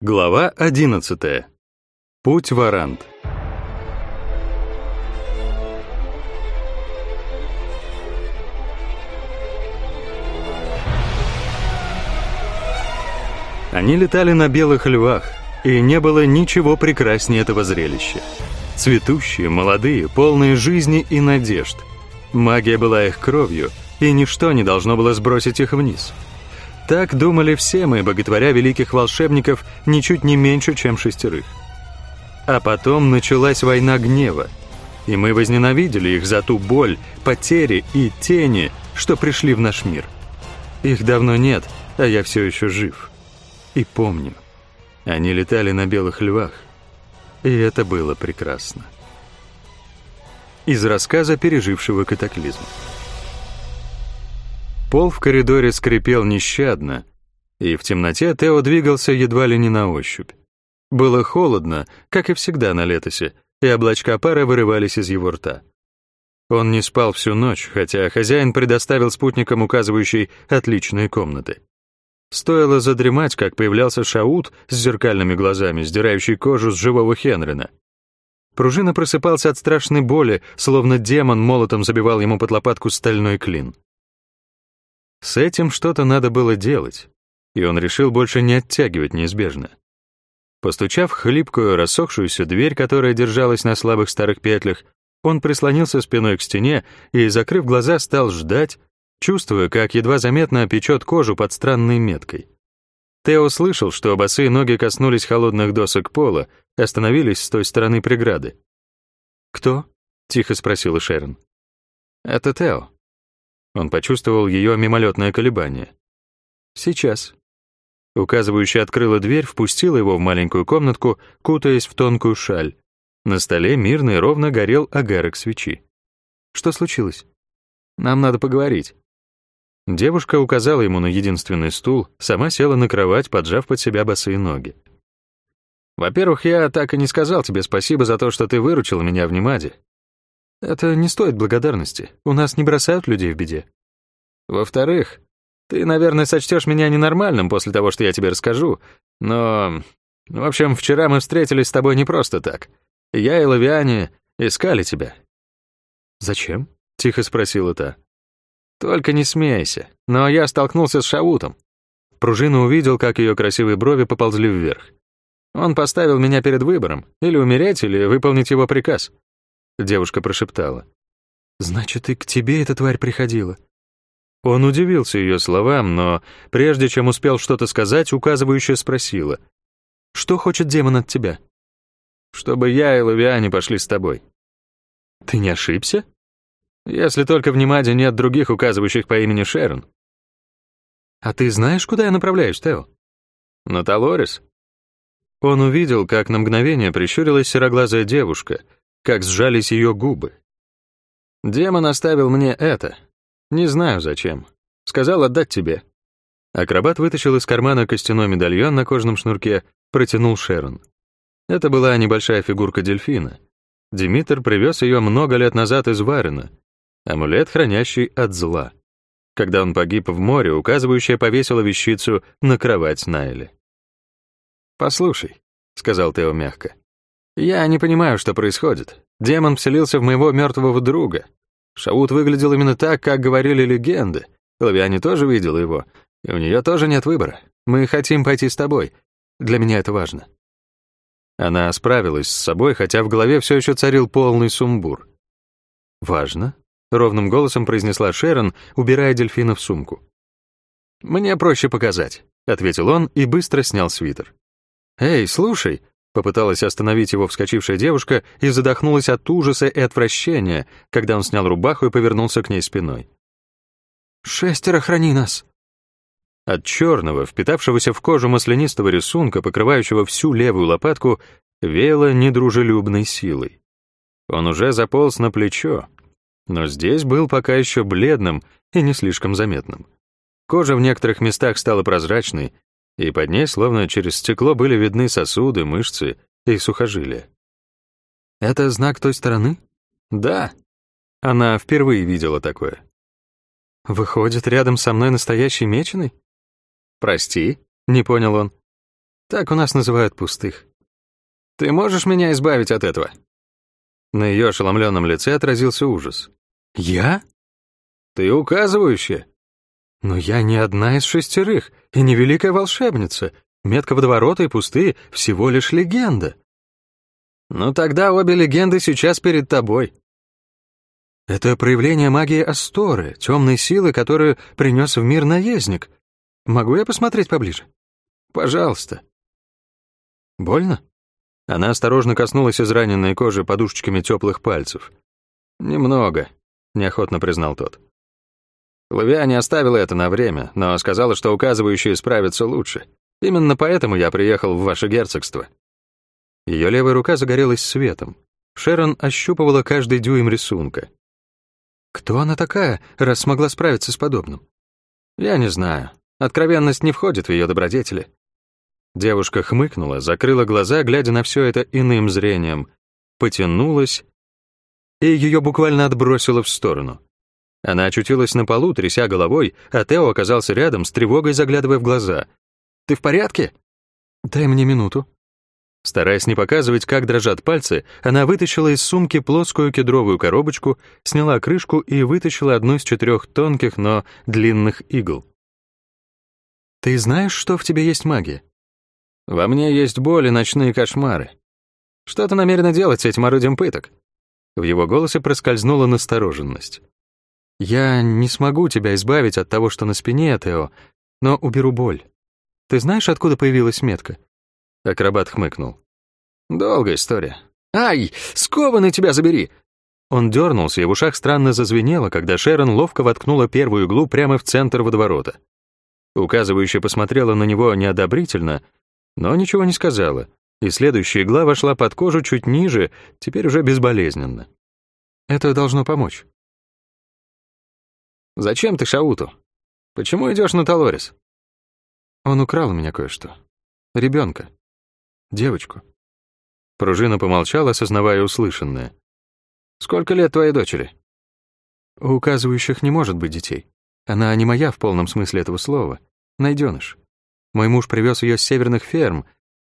Глава 11. Путь в Арант. Они летали на белых львах, и не было ничего прекраснее этого зрелища. Цветущие, молодые, полные жизни и надежд. Магия была их кровью, и ничто не должно было сбросить их вниз. Так думали все мы, боготворя великих волшебников, ничуть не меньше, чем шестерых. А потом началась война гнева, и мы возненавидели их за ту боль, потери и тени, что пришли в наш мир. Их давно нет, а я все еще жив. И помню. Они летали на белых львах, и это было прекрасно. Из рассказа пережившего катаклизм. Пол в коридоре скрипел нещадно, и в темноте Тео двигался едва ли не на ощупь. Было холодно, как и всегда на летосе, и облачка пара вырывались из его рта. Он не спал всю ночь, хотя хозяин предоставил спутникам указывающий отличные комнаты. Стоило задремать, как появлялся Шаут с зеркальными глазами, сдирающий кожу с живого Хенрина. Пружина просыпался от страшной боли, словно демон молотом забивал ему под лопатку стальной клин. С этим что-то надо было делать, и он решил больше не оттягивать неизбежно. Постучав хлипкую, рассохшуюся дверь, которая держалась на слабых старых петлях, он прислонился спиной к стене и, закрыв глаза, стал ждать, чувствуя, как едва заметно печет кожу под странной меткой. Тео слышал, что босые ноги коснулись холодных досок пола остановились с той стороны преграды. «Кто?» — тихо спросила Шерон. «Это Тео», он почувствовал ее мимолетное колебание. «Сейчас». Указывающая открыла дверь, впустила его в маленькую комнатку, кутаясь в тонкую шаль. На столе мирно и ровно горел агарок свечи. «Что случилось?» «Нам надо поговорить». Девушка указала ему на единственный стул, сама села на кровать, поджав под себя босые ноги. «Во-первых, я так и не сказал тебе спасибо за то, что ты выручил меня в Немаде. Это не стоит благодарности. У нас не бросают людей в беде. Во-вторых, ты, наверное, сочтешь меня ненормальным после того, что я тебе расскажу, но... В общем, вчера мы встретились с тобой не просто так. Я и Лавиане искали тебя». «Зачем?» — тихо спросила та. «Только не смейся, но я столкнулся с Шаутом». Пружина увидел, как ее красивые брови поползли вверх. Он поставил меня перед выбором, или умереть, или выполнить его приказ. Девушка прошептала. «Значит, и к тебе эта тварь приходила?» Он удивился ее словам, но прежде чем успел что-то сказать, указывающая спросила. «Что хочет демон от тебя?» «Чтобы я и Лавиане пошли с тобой». «Ты не ошибся?» «Если только в Немаде нет других указывающих по имени Шерон». «А ты знаешь, куда я направляюсь, Тео?» «На Талорис». Он увидел, как на мгновение прищурилась сероглазая девушка — как сжались ее губы. «Демон оставил мне это. Не знаю зачем. Сказал отдать тебе». Акробат вытащил из кармана костяной медальон на кожаном шнурке, протянул Шерон. Это была небольшая фигурка дельфина. Димитр привез ее много лет назад из Варена. Амулет, хранящий от зла. Когда он погиб в море, указывающая повесила вещицу на кровать Найли. «Послушай», — сказал Тео мягко, я не понимаю, что происходит. Демон вселился в моего мертвого друга. Шаут выглядел именно так, как говорили легенды. Лавиане тоже видела его, и у нее тоже нет выбора. Мы хотим пойти с тобой. Для меня это важно». Она справилась с собой, хотя в голове все еще царил полный сумбур. «Важно», — ровным голосом произнесла Шерон, убирая дельфина в сумку. «Мне проще показать», — ответил он и быстро снял свитер. «Эй, слушай», Попыталась остановить его вскочившая девушка и задохнулась от ужаса и отвращения, когда он снял рубаху и повернулся к ней спиной. «Шестеро, храни нас!» От черного, впитавшегося в кожу маслянистого рисунка, покрывающего всю левую лопатку, веяло недружелюбной силой. Он уже заполз на плечо, но здесь был пока еще бледным и не слишком заметным. Кожа в некоторых местах стала прозрачной, и под ней, словно через стекло, были видны сосуды, мышцы и сухожилия. «Это знак той стороны?» «Да». Она впервые видела такое. «Выходит, рядом со мной настоящий меченый?» «Прости», — не понял он. Так у нас называют пустых. Ты можешь меня избавить от этого?» На ее ошеломленном лице отразился ужас. «Я?» «Ты указывающая?» «Но я не одна из шестерых и не великая волшебница. Метка водоворота и пустые — всего лишь легенда». «Ну тогда обе легенды сейчас перед тобой». «Это проявление магии Асторы, темной силы, которую принес в мир наездник. Могу я посмотреть поближе?» «Пожалуйста». «Больно?» Она осторожно коснулась израненной кожи подушечками теплых пальцев. «Немного», — неохотно признал тот. Лавиа не оставила это на время, но сказала, что указывающие справятся лучше. Именно поэтому я приехал в ваше герцогство». Ее левая рука загорелась светом. Шерон ощупывала каждый дюйм рисунка. «Кто она такая, раз смогла справиться с подобным?» «Я не знаю. Откровенность не входит в ее добродетели». Девушка хмыкнула, закрыла глаза, глядя на все это иным зрением, потянулась, и ее буквально отбросило в сторону. Она очутилась на полу, тряся головой, а Тео оказался рядом, с тревогой заглядывая в глаза. «Ты в порядке?» «Дай мне минуту». Стараясь не показывать, как дрожат пальцы, она вытащила из сумки плоскую кедровую коробочку, сняла крышку и вытащила одну из четырех тонких, но длинных игл. «Ты знаешь, что в тебе есть магия?» «Во мне есть боль и ночные кошмары. Что ты намерена делать с этим орудием пыток?» В его голосе проскользнула настороженность. «Я не смогу тебя избавить от того, что на спине, Тео, но уберу боль. Ты знаешь, откуда появилась метка?» Акробат хмыкнул. «Долгая история. Ай, скованный тебя забери!» Он дернулся, и в ушах странно зазвенело, когда Шерон ловко воткнула первую иглу прямо в центр водоворота. Указывающая посмотрела на него неодобрительно, но ничего не сказала, и следующая игла вошла под кожу чуть ниже, теперь уже безболезненно. Это должно помочь. «Зачем ты Шауту? Почему идешь на Талорис?» Он украл у меня кое-что. Ребенка. Девочку. Пружина помолчала, осознавая услышанное. «Сколько лет твоей дочери?» У указывающих не может быть детей. Она не моя в полном смысле этого слова. Найденыш. Мой муж привез ее с северных ферм.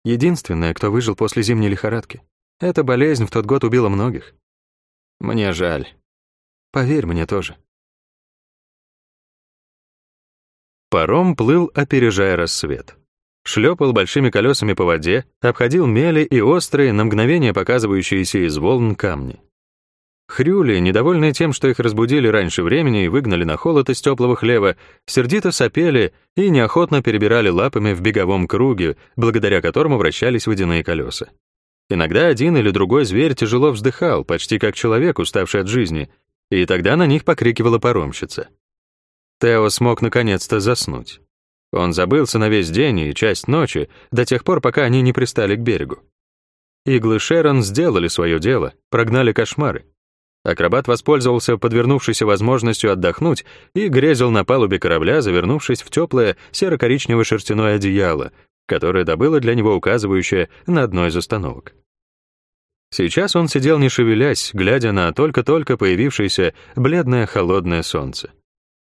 Единственная, кто выжил после зимней лихорадки. Эта болезнь в тот год убила многих. Мне жаль. Поверь мне тоже. Паром плыл, опережая рассвет. Шлепал большими колесами по воде, обходил мели и острые, на мгновение показывающиеся из волн камни. Хрюли, недовольные тем, что их разбудили раньше времени и выгнали на холод из теплого хлева, сердито сопели и неохотно перебирали лапами в беговом круге, благодаря которому вращались водяные колеса. Иногда один или другой зверь тяжело вздыхал, почти как человек, уставший от жизни, и тогда на них покрикивала паромщица. Тео смог наконец-то заснуть. Он забылся на весь день и часть ночи, до тех пор, пока они не пристали к берегу. Иглы Шерон сделали свое дело, прогнали кошмары. Акробат воспользовался подвернувшейся возможностью отдохнуть и грезил на палубе корабля, завернувшись в теплое серо-коричневое шерстяное одеяло, которое добыло для него указывающее на одной из остановок. Сейчас он сидел не шевелясь, глядя на только-только появившееся бледное холодное солнце.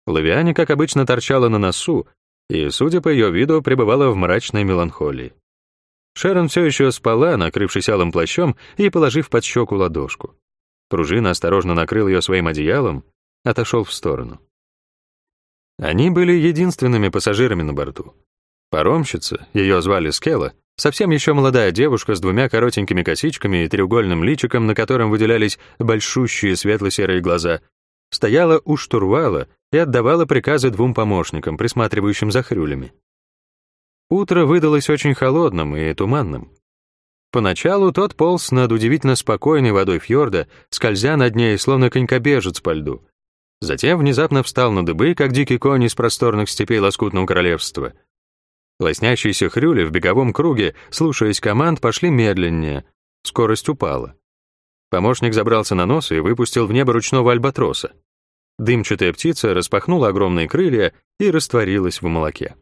Лавиане, как обычно, торчала на носу, и, судя по ее виду, пребывала в мрачной меланхолии. Шерон все еще спала, накрывшись алым плащом и положив под щеку ладошку. Пружина осторожно накрыл ее своим одеялом, отошел в сторону. Они были единственными пассажирами на борту. Паромщица, ее звали Скелла, совсем еще молодая девушка с двумя коротенькими косичками и треугольным личиком, на котором выделялись большущие светло-серые глаза, стояла у штурвала и отдавала приказы двум помощникам, присматривающим за хрюлями. Утро выдалось очень холодным и туманным. Поначалу тот полз над удивительно спокойной водой фьорда, скользя над ней, словно конькобежец по льду. Затем внезапно встал на дыбы, как дикий конь из просторных степей лоскутного королевства. Лоснящиеся хрюли в беговом круге, слушаясь команд, пошли медленнее. Скорость упала. Помощник забрался на нос и выпустил в небо ручного альбатроса. Дымчатая птица распахнула огромные крылья и растворилась в молоке.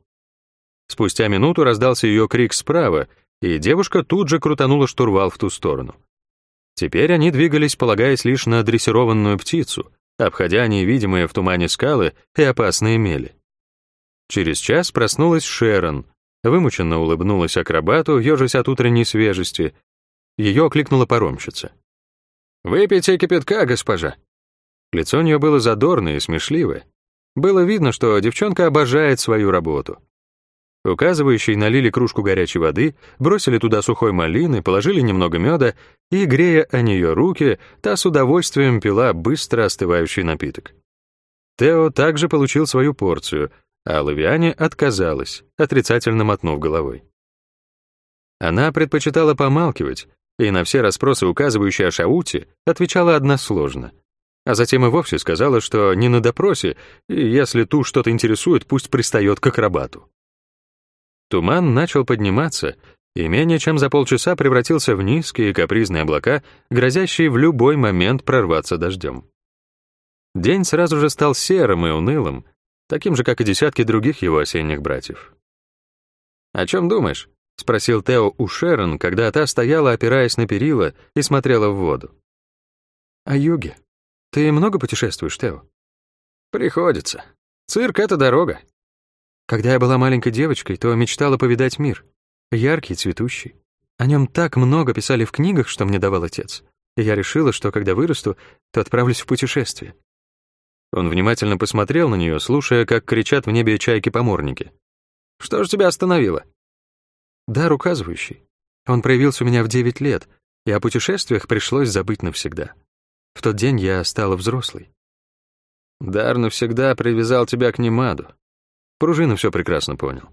Спустя минуту раздался ее крик справа, и девушка тут же крутанула штурвал в ту сторону. Теперь они двигались, полагаясь лишь на дрессированную птицу, обходя невидимые в тумане скалы и опасные мели. Через час проснулась Шерон, вымученно улыбнулась акробату, ежась от утренней свежести. Ее окликнула паромщица. «Выпейте кипятка, госпожа». Лицо у нее было задорное и смешливое. Было видно, что девчонка обожает свою работу. Указывающие налили кружку горячей воды, бросили туда сухой малины, положили немного меда, и, грея о нее руки, та с удовольствием пила быстро остывающий напиток. Тео также получил свою порцию, а Лавиане отказалась, отрицательно мотнув головой. Она предпочитала помалкивать, и на все расспросы, указывающие о Шауте, отвечала односложно. А затем и вовсе сказала, что не на допросе, и если ту что-то интересует, пусть пристает к акробату. Туман начал подниматься, и менее чем за полчаса превратился в низкие капризные облака, грозящие в любой момент прорваться дождем. День сразу же стал серым и унылым, таким же, как и десятки других его осенних братьев. «О чем думаешь?» — спросил Тео у Шерон, когда та стояла, опираясь на перила, и смотрела в воду. «О юге. Ты много путешествуешь, Тео?» «Приходится. Цирк — это дорога. Когда я была маленькой девочкой, то мечтала повидать мир. Яркий, цветущий. О нем так много писали в книгах, что мне давал отец. И я решила, что когда вырасту, то отправлюсь в путешествие. Он внимательно посмотрел на нее, слушая, как кричат в небе чайки-поморники. «Что же тебя остановило?» «Дар указывающий. Он проявился у меня в девять лет, и о путешествиях пришлось забыть навсегда. В тот день я стала взрослой». «Дар навсегда привязал тебя к Немаду. Пружина все прекрасно понял.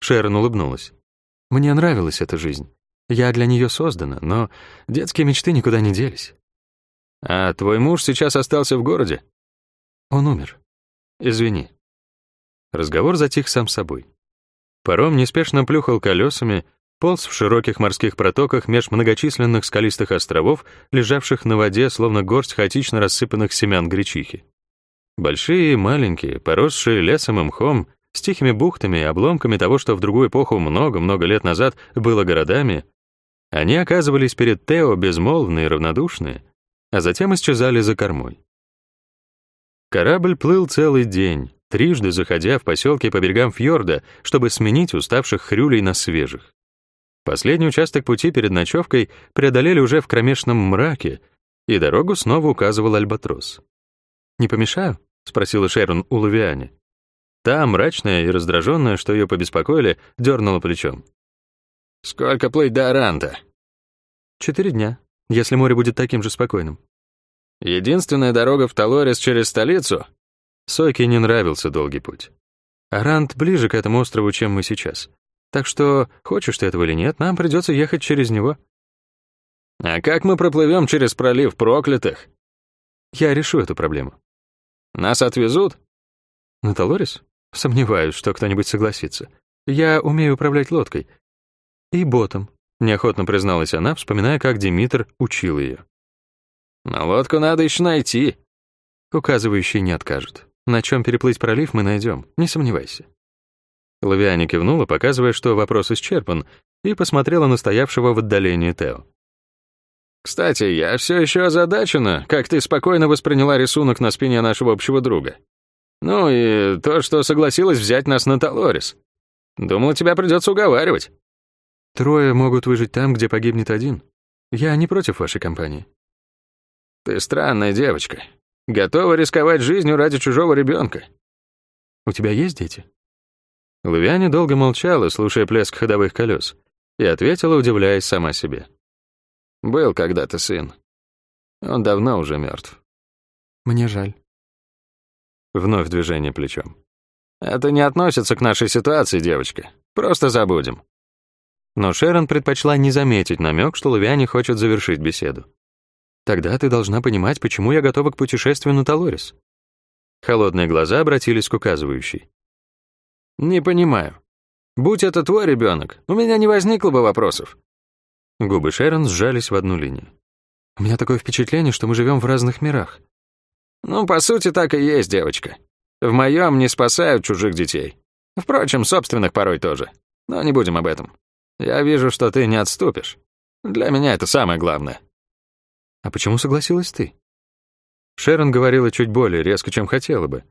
Шерон улыбнулась. Мне нравилась эта жизнь. Я для нее создана, но детские мечты никуда не делись. А твой муж сейчас остался в городе? Он умер. Извини. Разговор затих сам собой. Паром неспешно плюхал колесами, полз в широких морских протоках меж многочисленных скалистых островов, лежавших на воде, словно горсть хаотично рассыпанных семян гречихи. Большие и маленькие, поросшие лесом и мхом, с тихими бухтами и обломками того, что в другую эпоху много-много лет назад было городами, они оказывались перед Тео безмолвные и равнодушные, а затем исчезали за кормой. Корабль плыл целый день, трижды заходя в поселки по берегам фьорда, чтобы сменить уставших хрюлей на свежих. Последний участок пути перед ночевкой преодолели уже в кромешном мраке, и дорогу снова указывал Альбатрос. «Не помешаю?» — спросила Шерон у Лавиане. Та, мрачная и раздраженная, что ее побеспокоили, дернула плечом. «Сколько плыть до Аранта?» «Четыре дня, если море будет таким же спокойным». «Единственная дорога в Талорис через столицу?» Сойке не нравился долгий путь. Арант ближе к этому острову, чем мы сейчас. Так что, хочешь ты этого или нет, нам придется ехать через него. А как мы проплывем через пролив проклятых? Я решу эту проблему. Нас отвезут? На Талорис? Сомневаюсь, что кто-нибудь согласится. Я умею управлять лодкой. И ботом, неохотно призналась она, вспоминая, как Димитр учил ее. Но лодку надо еще найти. Указывающие не откажут. На чем переплыть пролив мы найдем, не сомневайся. Лавиане кивнула, показывая, что вопрос исчерпан, и посмотрела на стоявшего в отдалении Тео. «Кстати, я все еще озадачена, как ты спокойно восприняла рисунок на спине нашего общего друга. Ну и то, что согласилась взять нас на Талорис. Думала, тебя придется уговаривать. Трое могут выжить там, где погибнет один. Я не против вашей компании. Ты странная девочка. Готова рисковать жизнью ради чужого ребенка. У тебя есть дети? Лавиане долго молчала, слушая плеск ходовых колес, и ответила, удивляясь сама себе. Был когда-то сын. Он давно уже мертв. Мне жаль. Вновь движение плечом. «Это не относится к нашей ситуации, девочка. Просто забудем». Но Шерон предпочла не заметить намек, что Лавиане хочет завершить беседу. «Тогда ты должна понимать, почему я готова к путешествию на Талорис». Холодные глаза обратились к указывающей. «Не понимаю. Будь это твой ребенок, у меня не возникло бы вопросов». Губы Шерон сжались в одну линию. «У меня такое впечатление, что мы живем в разных мирах. Ну, по сути, так и есть, девочка. В моем не спасают чужих детей. Впрочем, собственных порой тоже. Но не будем об этом. Я вижу, что ты не отступишь. Для меня это самое главное. А почему согласилась ты? Шерон говорила чуть более резко, чем хотела бы.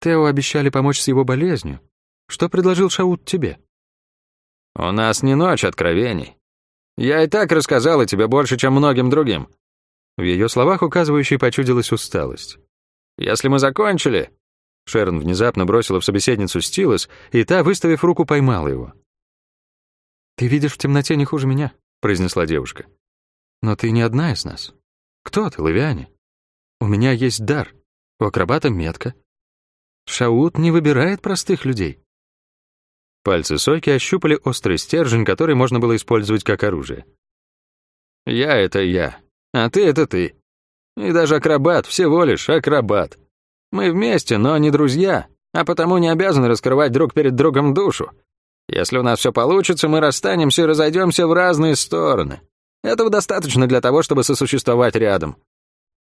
Тео обещали помочь с его болезнью. Что предложил Шаут тебе? У нас не ночь откровений. Я и так рассказала тебе больше, чем многим другим. В ее словах указывающей почудилась усталость. Если мы закончили... Шерон внезапно бросила в собеседницу стилус, и та, выставив руку, поймала его. «Ты видишь в темноте не хуже меня», — произнесла девушка. «Но ты не одна из нас. Кто ты, Лавиане? У меня есть дар. У акробата метка. Шаут не выбирает простых людей. Пальцы Сойки ощупали острый стержень, который можно было использовать как оружие. «Я — это я, а ты — это ты. И даже акробат, всего лишь акробат. Мы вместе, но не друзья, а потому не обязаны раскрывать друг перед другом душу. Если у нас все получится, мы расстанемся и разойдемся в разные стороны. Этого достаточно для того, чтобы сосуществовать рядом».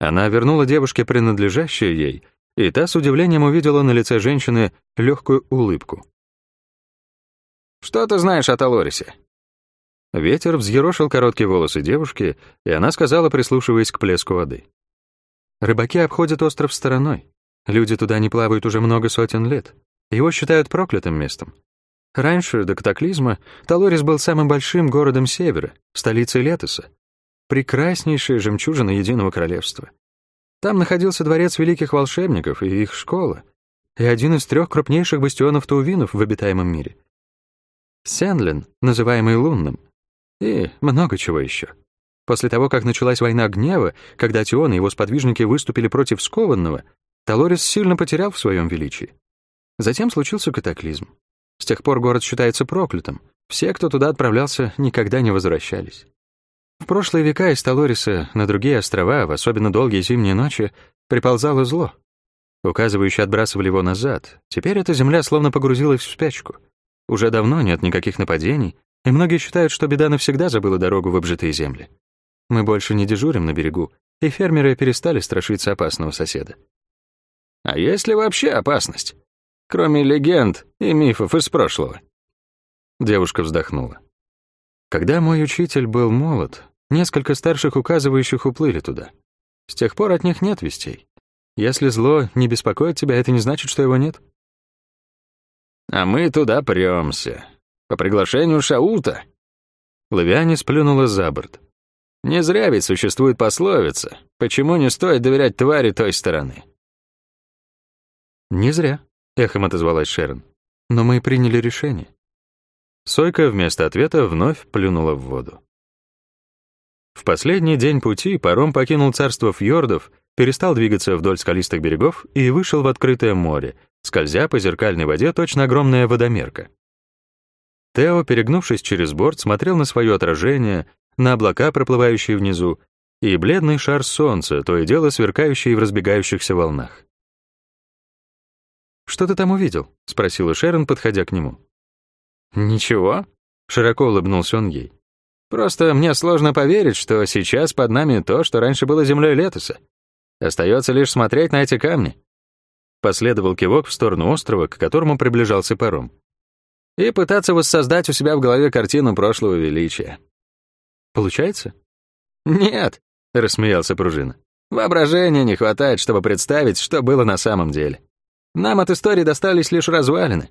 Она вернула девушке принадлежащее ей, и та с удивлением увидела на лице женщины легкую улыбку. Что ты знаешь о Талорисе?» Ветер взъерошил короткие волосы девушки, и она сказала, прислушиваясь к плеску воды. «Рыбаки обходят остров стороной. Люди туда не плавают уже много сотен лет. Его считают проклятым местом. Раньше, до катаклизма, Талорис был самым большим городом Севера, столицей Летоса. Прекраснейшая жемчужина Единого Королевства. Там находился дворец великих волшебников и их школа, и один из трех крупнейших бастионов Таувинов в обитаемом мире — Сенлин, называемый Лунным, и много чего еще. После того, как началась война гнева, когда Тион и его сподвижники выступили против скованного, Талорис сильно потерял в своем величии. Затем случился катаклизм. С тех пор город считается проклятым. Все, кто туда отправлялся, никогда не возвращались. В прошлые века из Талориса на другие острова, в особенно долгие зимние ночи, приползало зло. Указывающие отбрасывали его назад. Теперь эта земля словно погрузилась в спячку — уже давно нет никаких нападений, и многие считают, что беда навсегда забыла дорогу в обжитые земли. Мы больше не дежурим на берегу, и фермеры перестали страшиться опасного соседа. А есть ли вообще опасность? Кроме легенд и мифов из прошлого. Девушка вздохнула. Когда мой учитель был молод, несколько старших указывающих уплыли туда. С тех пор от них нет вестей. Если зло не беспокоит тебя, это не значит, что его нет. А мы туда премся. По приглашению Шаута. Лавиане сплюнула за борт. Не зря ведь существует пословица. Почему не стоит доверять твари той стороны? Не зря, эхом отозвалась Шерон. Но мы приняли решение. Сойка вместо ответа вновь плюнула в воду. В последний день пути паром покинул царство фьордов, перестал двигаться вдоль скалистых берегов и вышел в открытое море, скользя по зеркальной воде точно огромная водомерка. Тео, перегнувшись через борт, смотрел на свое отражение, на облака, проплывающие внизу, и бледный шар солнца, то и дело сверкающий в разбегающихся волнах. «Что ты там увидел?» — спросила Шерон, подходя к нему. «Ничего», — широко улыбнулся он ей. «Просто мне сложно поверить, что сейчас под нами то, что раньше было землей Летуса. Остается лишь смотреть на эти камни. Последовал кивок в сторону острова, к которому приближался паром. И пытаться воссоздать у себя в голове картину прошлого величия. Получается? Нет, рассмеялся Пружина. Воображения не хватает, чтобы представить, что было на самом деле. Нам от истории достались лишь развалины.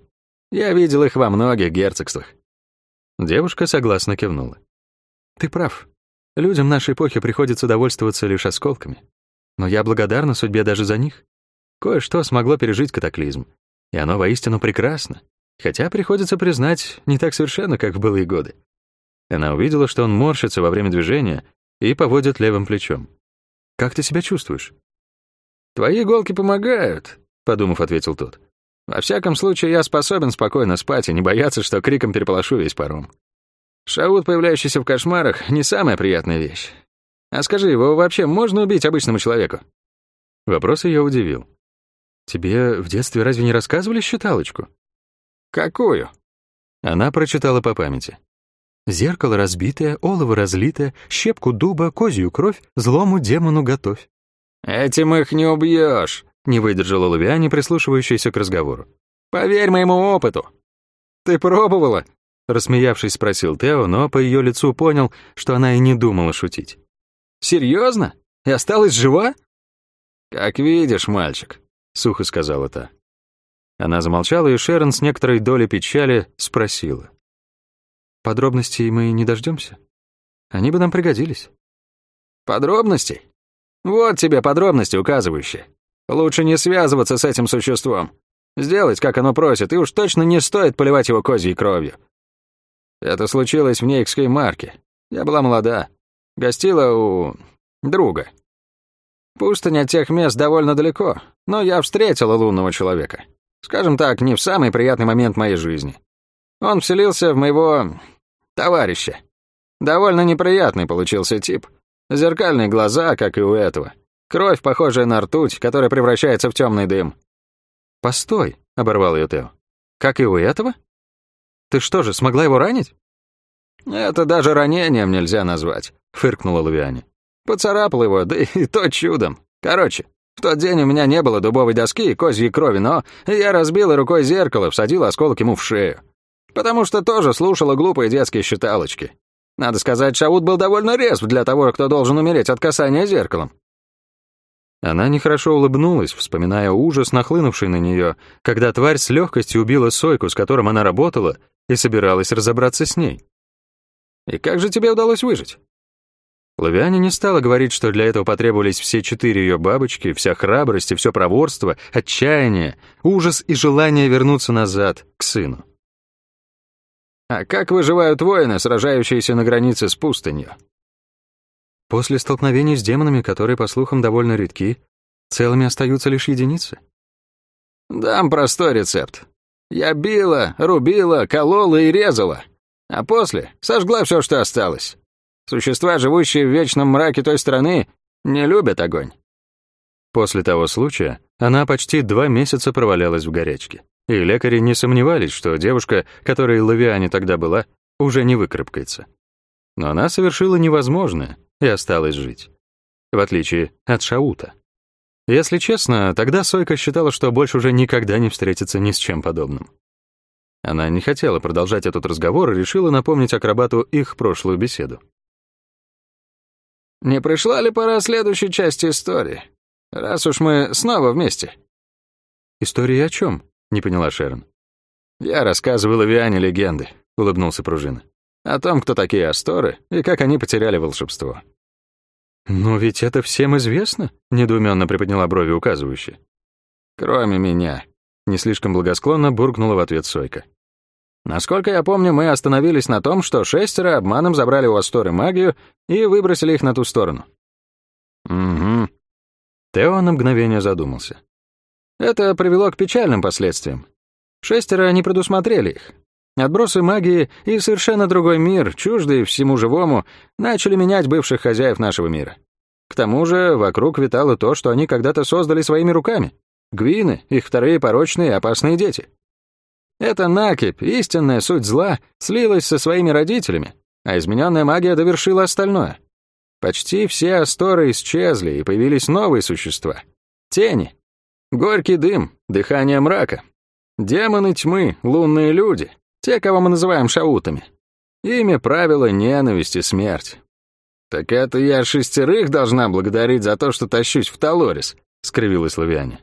Я видел их во многих герцогствах. Девушка согласно кивнула. Ты прав. Людям нашей эпохи приходится довольствоваться лишь осколками. Но я благодарна судьбе даже за них. Кое-что смогло пережить катаклизм. И оно воистину прекрасно. Хотя, приходится признать, не так совершенно, как в былые годы. Она увидела, что он морщится во время движения и поводит левым плечом. «Как ты себя чувствуешь?» «Твои иголки помогают», — подумав, ответил тот. «Во всяком случае, я способен спокойно спать и не бояться, что криком переполошу весь паром. Шаут, появляющийся в кошмарах, не самая приятная вещь. А скажи, его вообще можно убить обычному человеку?» Вопрос ее удивил. Тебе в детстве разве не рассказывали считалочку? Какую? Она прочитала по памяти. Зеркало разбитое, олово разлитое, щепку дуба, козью кровь, злому демону готовь. Этим их не убьешь, не выдержала Лавиане, прислушивающаяся к разговору. Поверь моему опыту. Ты пробовала? Рассмеявшись, спросил Тео, но по ее лицу понял, что она и не думала шутить. Серьезно? И осталась жива? Как видишь, мальчик, — сухо сказала та. Она замолчала, и Шерон с некоторой долей печали спросила. Подробностей мы не дождемся. Они бы нам пригодились. Подробностей? Вот тебе подробности указывающие. Лучше не связываться с этим существом. Сделать, как оно просит, и уж точно не стоит поливать его козьей кровью. Это случилось в Нейкской марке. Я была молода. Гостила у... друга. Пустынь от тех мест довольно далеко, но я встретила лунного человека. Скажем так, не в самый приятный момент моей жизни. Он вселился в моего... товарища. Довольно неприятный получился тип. Зеркальные глаза, как и у этого. Кровь, похожая на ртуть, которая превращается в темный дым. «Постой», — оборвал ее Тео. «Как и у этого? Ты что же, смогла его ранить?» «Это даже ранением нельзя назвать», — фыркнула Лавиане. «Поцарапал его, да и то чудом. Короче, в тот день у меня не было дубовой доски и козьей крови, но я разбила рукой зеркало, всадила осколок ему в шею. Потому что тоже слушала глупые детские считалочки. Надо сказать, Шаут был довольно резв для того, кто должен умереть от касания зеркалом. Она нехорошо улыбнулась, вспоминая ужас, нахлынувший на нее, когда тварь с легкостью убила Сойку, с которым она работала, и собиралась разобраться с ней. «И как же тебе удалось выжить?» Лавиане не стала говорить, что для этого потребовались все четыре ее бабочки, вся храбрость и все проворство, отчаяние, ужас и желание вернуться назад, к сыну. А как выживают воины, сражающиеся на границе с пустынью? После столкновений с демонами, которые, по слухам, довольно редки, целыми остаются лишь единицы. Дам простой рецепт. Я била, рубила, колола и резала, а после сожгла все, что осталось. Существа, живущие в вечном мраке той страны, не любят огонь. После того случая она почти два месяца провалялась в горячке и лекари не сомневались, что девушка, которой Лавиане тогда была, уже не выкарабкается. Но она совершила невозможное и осталась жить. В отличие от Шаута. Если честно, тогда Сойка считала, что больше уже никогда не встретится ни с чем подобным. Она не хотела продолжать этот разговор и решила напомнить акробату их прошлую беседу. «Не пришла ли пора следующей части истории? Раз уж мы снова вместе». «История о чем?» — не поняла Шерон. «Я рассказывал Виане легенды», — улыбнулся Пружина. «О том, кто такие Асторы и как они потеряли волшебство». «Но ведь это всем известно», — недоуменно приподняла брови указывающая. «Кроме меня», — не слишком благосклонно буркнула в ответ Сойка. «Насколько я помню, мы остановились на том, что шестеро обманом забрали у Асторы магию и выбросили их на ту сторону». «Угу». Тео на мгновение задумался. Это привело к печальным последствиям. Шестеро не предусмотрели их. Отбросы магии и совершенно другой мир, чуждый всему живому, начали менять бывших хозяев нашего мира. К тому же вокруг витало то, что они когда-то создали своими руками. Гвины, их вторые порочные и опасные дети. Эта накипь, истинная суть зла, слилась со своими родителями, а измененная магия довершила остальное. Почти все асторы исчезли, и появились новые существа. Тени, Горький дым, дыхание мрака. Демоны тьмы, лунные люди, те, кого мы называем шаутами. Ими правила ненависть и смерть. «Так это я шестерых должна благодарить за то, что тащусь в Талорис», — скривилась Лавиане.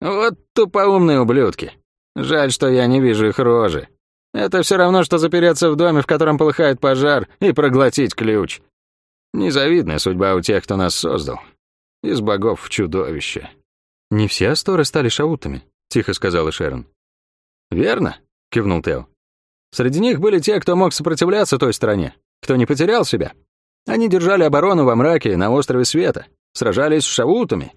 «Вот тупоумные ублюдки. Жаль, что я не вижу их рожи. Это все равно, что запереться в доме, в котором полыхает пожар, и проглотить ключ. Незавидная судьба у тех, кто нас создал. Из богов в чудовище». «Не все Асторы стали шаутами», — тихо сказала Шерон. «Верно», — кивнул Тео. «Среди них были те, кто мог сопротивляться той стране, кто не потерял себя. Они держали оборону во мраке на острове Света, сражались с шаутами,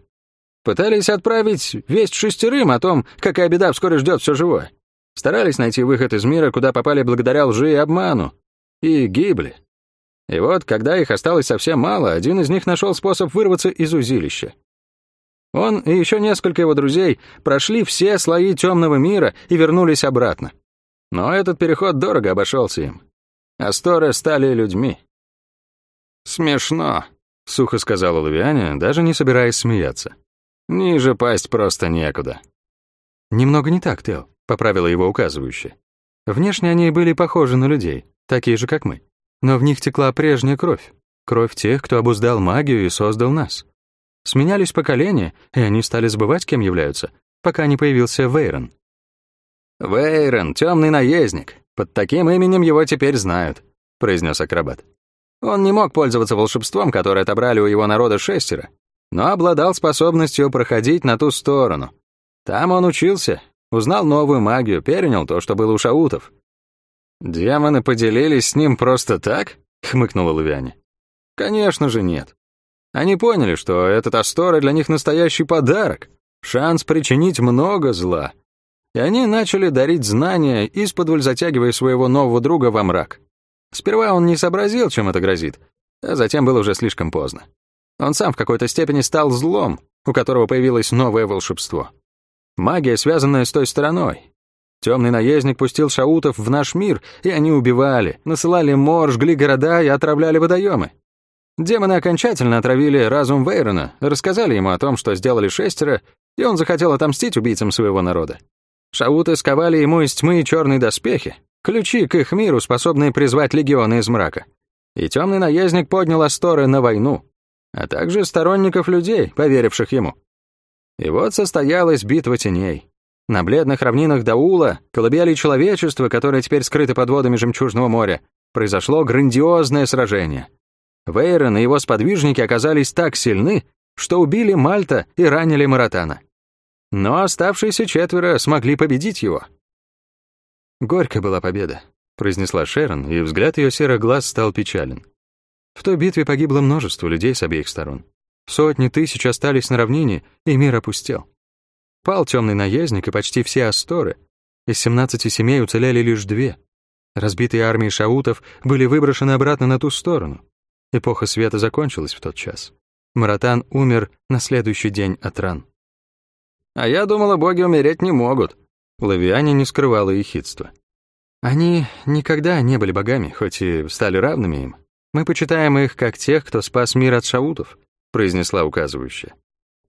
пытались отправить весть шестерым о том, какая беда вскоре ждет все живое. Старались найти выход из мира, куда попали благодаря лжи и обману, и гибли. И вот, когда их осталось совсем мало, один из них нашел способ вырваться из узилища. Он и еще несколько его друзей прошли все слои темного мира и вернулись обратно. Но этот переход дорого обошелся им. Асторы стали людьми. «Смешно», — сухо сказала Лавиане, даже не собираясь смеяться. «Ниже пасть просто некуда». «Немного не так, Тео», — поправила его указывающая. «Внешне они были похожи на людей, такие же, как мы. Но в них текла прежняя кровь. Кровь тех, кто обуздал магию и создал нас. Сменялись поколения, и они стали забывать, кем являются, пока не появился Вейрон. Вейрон, темный наездник. Под таким именем его теперь знают», — произнес акробат. Он не мог пользоваться волшебством, которое отобрали у его народа шестеро, но обладал способностью проходить на ту сторону. Там он учился, узнал новую магию, перенял то, что было у шаутов. «Демоны поделились с ним просто так?» — хмыкнула Лавиане. «Конечно же нет. Они поняли, что этот Астора для них настоящий подарок, шанс причинить много зла. И они начали дарить знания, исподволь затягивая своего нового друга во мрак. Сперва он не сообразил, чем это грозит, а затем было уже слишком поздно. Он сам в какой-то степени стал злом, у которого появилось новое волшебство. Магия, связанная с той стороной. Темный наездник пустил шаутов в наш мир, и они убивали, насылали мор, жгли города и отравляли водоемы. Демоны окончательно отравили разум Вейрона, рассказали ему о том, что сделали шестеро, и он захотел отомстить убийцам своего народа. Шауты сковали ему из тьмы черные доспехи, ключи к их миру, способные призвать легионы из мрака. И темный наездник поднял Асторы на войну, а также сторонников людей, поверивших ему. И вот состоялась битва теней. На бледных равнинах Даула, колыбели человечества, которое теперь скрыто под водами Жемчужного моря, произошло грандиозное сражение — Вейрон и его сподвижники оказались так сильны, что убили Мальта и ранили Маратана. Но оставшиеся четверо смогли победить его. «Горько была победа», — произнесла Шерон, и взгляд ее серых глаз стал печален. В той битве погибло множество людей с обеих сторон. Сотни тысяч остались на равнине, и мир опустел. Пал темный наездник и почти все асторы. Из семнадцати семей уцелели лишь две. Разбитые армии шаутов были выброшены обратно на ту сторону. Эпоха света закончилась в тот час. Маратан умер на следующий день от ран. «А я думала, боги умереть не могут». Лавиане не скрывала ехидства. «Они никогда не были богами, хоть и стали равными им. Мы почитаем их как тех, кто спас мир от шаутов», произнесла указывающая.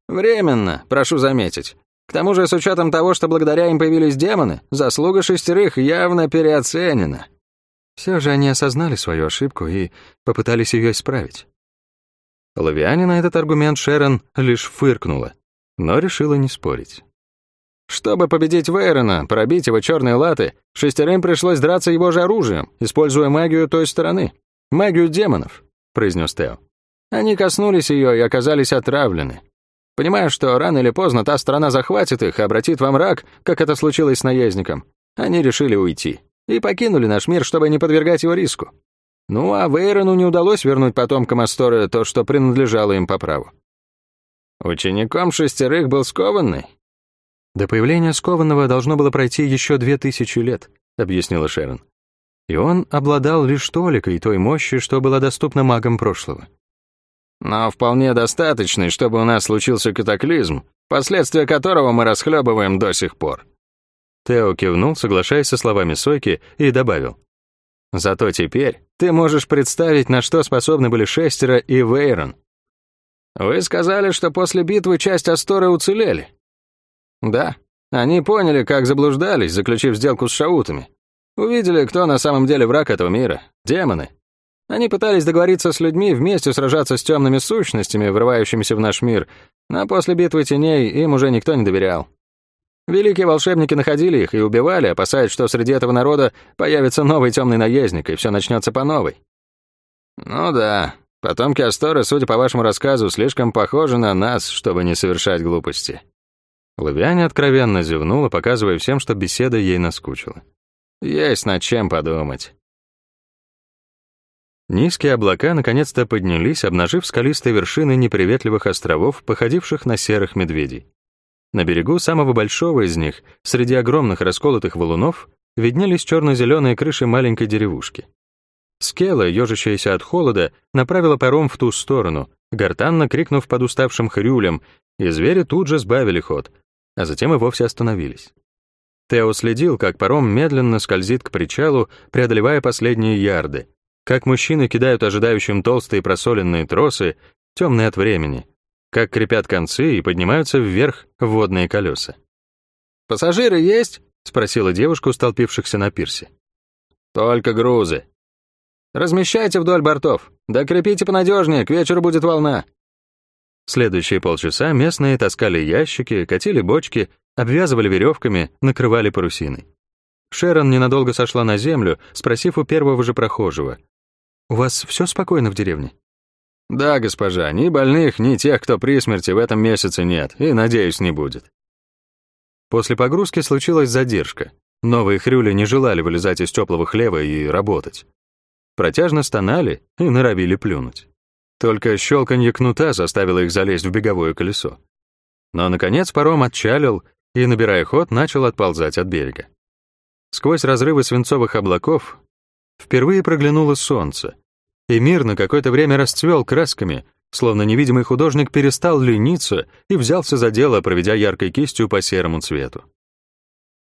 «Временно, прошу заметить. К тому же, с учетом того, что благодаря им появились демоны, заслуга шестерых явно переоценена». Все же они осознали свою ошибку и попытались ее исправить. Лавиане на этот аргумент Шерон лишь фыркнула, но решила не спорить. Чтобы победить Вейрона, пробить его черные латы, шестерым пришлось драться его же оружием, используя магию той стороны. Магию демонов, произнес Тео. Они коснулись ее и оказались отравлены. Понимая, что рано или поздно та страна захватит их и обратит во мрак, как это случилось с наездником, они решили уйти и покинули наш мир, чтобы не подвергать его риску. Ну, а Вейрону не удалось вернуть потомкам Асторы то, что принадлежало им по праву. Учеником шестерых был скованный? До появления скованного должно было пройти еще две тысячи лет, объяснила Шерон. И он обладал лишь толикой той мощи, что была доступна магам прошлого. Но вполне достаточной, чтобы у нас случился катаклизм, последствия которого мы расхлебываем до сих пор. Тео кивнул, соглашаясь со словами Сойки, и добавил. «Зато теперь ты можешь представить, на что способны были Шестеро и Вейрон. Вы сказали, что после битвы часть Асторы уцелели?» «Да, они поняли, как заблуждались, заключив сделку с шаутами. Увидели, кто на самом деле враг этого мира — демоны. Они пытались договориться с людьми, вместе сражаться с темными сущностями, врывающимися в наш мир, но после битвы теней им уже никто не доверял. Великие волшебники находили их и убивали, опасаясь, что среди этого народа появится новый темный наездник, и все начнется по новой. Ну да, потомки Асторы, судя по вашему рассказу, слишком похожи на нас, чтобы не совершать глупости. Лавиане откровенно зевнула, показывая всем, что беседа ей наскучила. Есть над чем подумать. Низкие облака наконец-то поднялись, обнажив скалистые вершины неприветливых островов, походивших на серых медведей. На берегу самого большого из них, среди огромных расколотых валунов, виднелись черно-зеленые крыши маленькой деревушки. Скела, ежащаяся от холода, направила паром в ту сторону, гортанно крикнув под уставшим хрюлем, и звери тут же сбавили ход, а затем и вовсе остановились. Тео следил, как паром медленно скользит к причалу, преодолевая последние ярды, как мужчины кидают ожидающим толстые просоленные тросы, темные от времени, как крепят концы и поднимаются вверх водные колеса. «Пассажиры есть?» — спросила девушка у столпившихся на пирсе. «Только грузы». «Размещайте вдоль бортов. Да крепите понадежнее, к вечеру будет волна». Следующие полчаса местные таскали ящики, катили бочки, обвязывали веревками, накрывали парусиной. Шерон ненадолго сошла на землю, спросив у первого же прохожего. «У вас все спокойно в деревне?» «Да, госпожа, ни больных, ни тех, кто при смерти в этом месяце нет, и, надеюсь, не будет». После погрузки случилась задержка. Новые хрюли не желали вылезать из теплого хлева и работать. Протяжно стонали и норовили плюнуть. Только щелканье кнута заставило их залезть в беговое колесо. Но, наконец, паром отчалил и, набирая ход, начал отползать от берега. Сквозь разрывы свинцовых облаков впервые проглянуло солнце, и мир на какое-то время расцвел красками, словно невидимый художник перестал лениться и взялся за дело, проведя яркой кистью по серому цвету.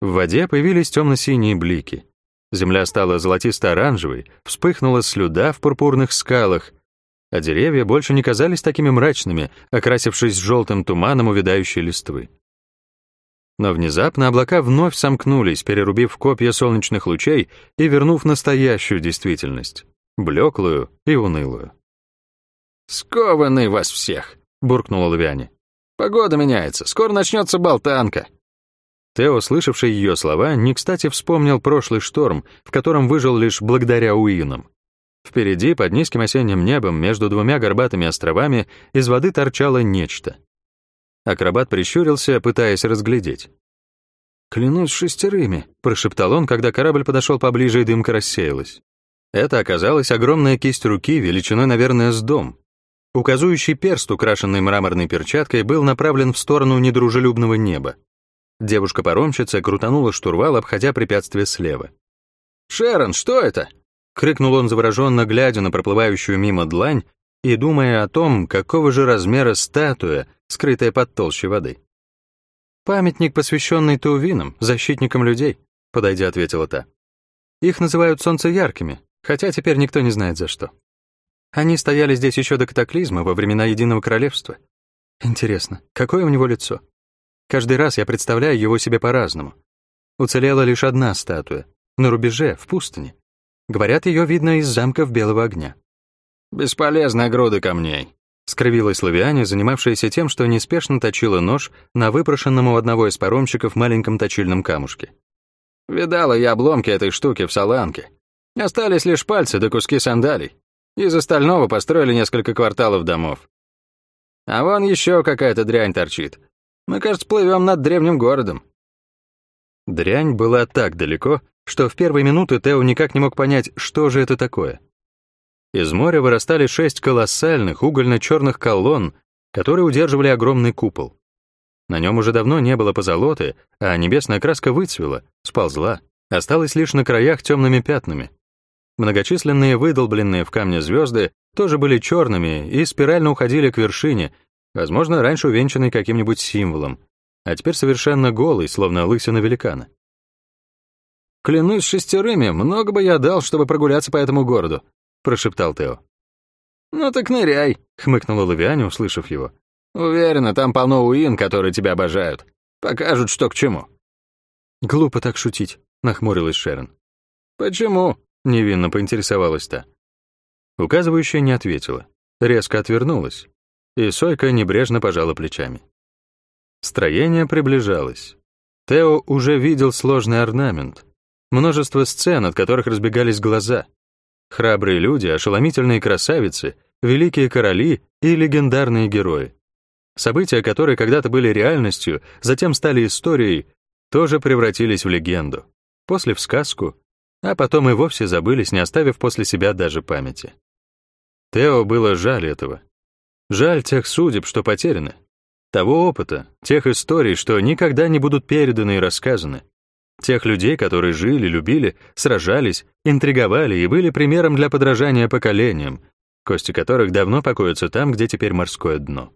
В воде появились темно-синие блики. Земля стала золотисто-оранжевой, вспыхнула слюда в пурпурных скалах, а деревья больше не казались такими мрачными, окрасившись желтым туманом увядающей листвы. Но внезапно облака вновь сомкнулись, перерубив копья солнечных лучей и вернув настоящую действительность, блеклую и унылую. «Скованный вас всех!» — буркнула Лавиане. «Погода меняется, скоро начнется болтанка». Тео, слышавший ее слова, не кстати вспомнил прошлый шторм, в котором выжил лишь благодаря Уинам. Впереди, под низким осенним небом, между двумя горбатыми островами, из воды торчало нечто. Акробат прищурился, пытаясь разглядеть. «Клянусь шестерыми», — прошептал он, когда корабль подошел поближе, и дымка рассеялась. Это оказалась огромная кисть руки, величиной, наверное, с дом. Указующий перст, украшенный мраморной перчаткой, был направлен в сторону недружелюбного неба. Девушка-паромщица крутанула штурвал, обходя препятствие слева. «Шерон, что это?» — крикнул он завороженно, глядя на проплывающую мимо длань и думая о том, какого же размера статуя, скрытая под толщей воды. «Памятник, посвященный Таувинам, защитникам людей», — подойдя, ответила та. «Их называют солнцеяркими, хотя теперь никто не знает за что. Они стояли здесь еще до катаклизма, во времена Единого Королевства. Интересно, какое у него лицо? Каждый раз я представляю его себе по-разному. Уцелела лишь одна статуя, на рубеже, в пустыне. Говорят, ее видно из замков белого огня. «Бесполезная груда камней», — скривилась Лавиане, занимавшаяся тем, что неспешно точила нож на выпрошенном у одного из паромщиков маленьком точильном камушке. «Видала я обломки этой штуки в Саланке. Остались лишь пальцы да куски сандалий. Из остального построили несколько кварталов домов. А вон еще какая-то дрянь торчит. Мы, кажется, плывем над древним городом». Дрянь была так далеко, что в первые минуты Тео никак не мог понять, что же это такое. Из моря вырастали шесть колоссальных угольно-черных колонн, которые удерживали огромный купол. На нем уже давно не было позолоты, а небесная краска выцвела, сползла, осталась лишь на краях темными пятнами. Многочисленные выдолбленные в камне звезды тоже были черными и спирально уходили к вершине, возможно, раньше увенчанной каким-нибудь символом, а теперь совершенно голый, словно лысина великана. «Клянусь шестерыми, много бы я дал, чтобы прогуляться по этому городу», — прошептал Тео. «Ну так ныряй», — хмыкнула Лавиане, услышав его. «Уверена, там полно уин, которые тебя обожают. Покажут, что к чему». «Глупо так шутить», — нахмурилась Шерон. «Почему?» — невинно поинтересовалась та. Указывающая не ответила, резко отвернулась, и Сойка небрежно пожала плечами. Строение приближалось. Тео уже видел сложный орнамент, Множество сцен, от которых разбегались глаза. Храбрые люди, ошеломительные красавицы, великие короли и легендарные герои. События, которые когда-то были реальностью, затем стали историей, тоже превратились в легенду, после в сказку, а потом и вовсе забылись, не оставив после себя даже памяти. Тео было жаль этого. Жаль тех судеб, что потеряны. Того опыта, тех историй, что никогда не будут переданы и рассказаны. Тех людей, которые жили, любили, сражались, интриговали и были примером для подражания поколениям, кости которых давно покоятся там, где теперь морское дно.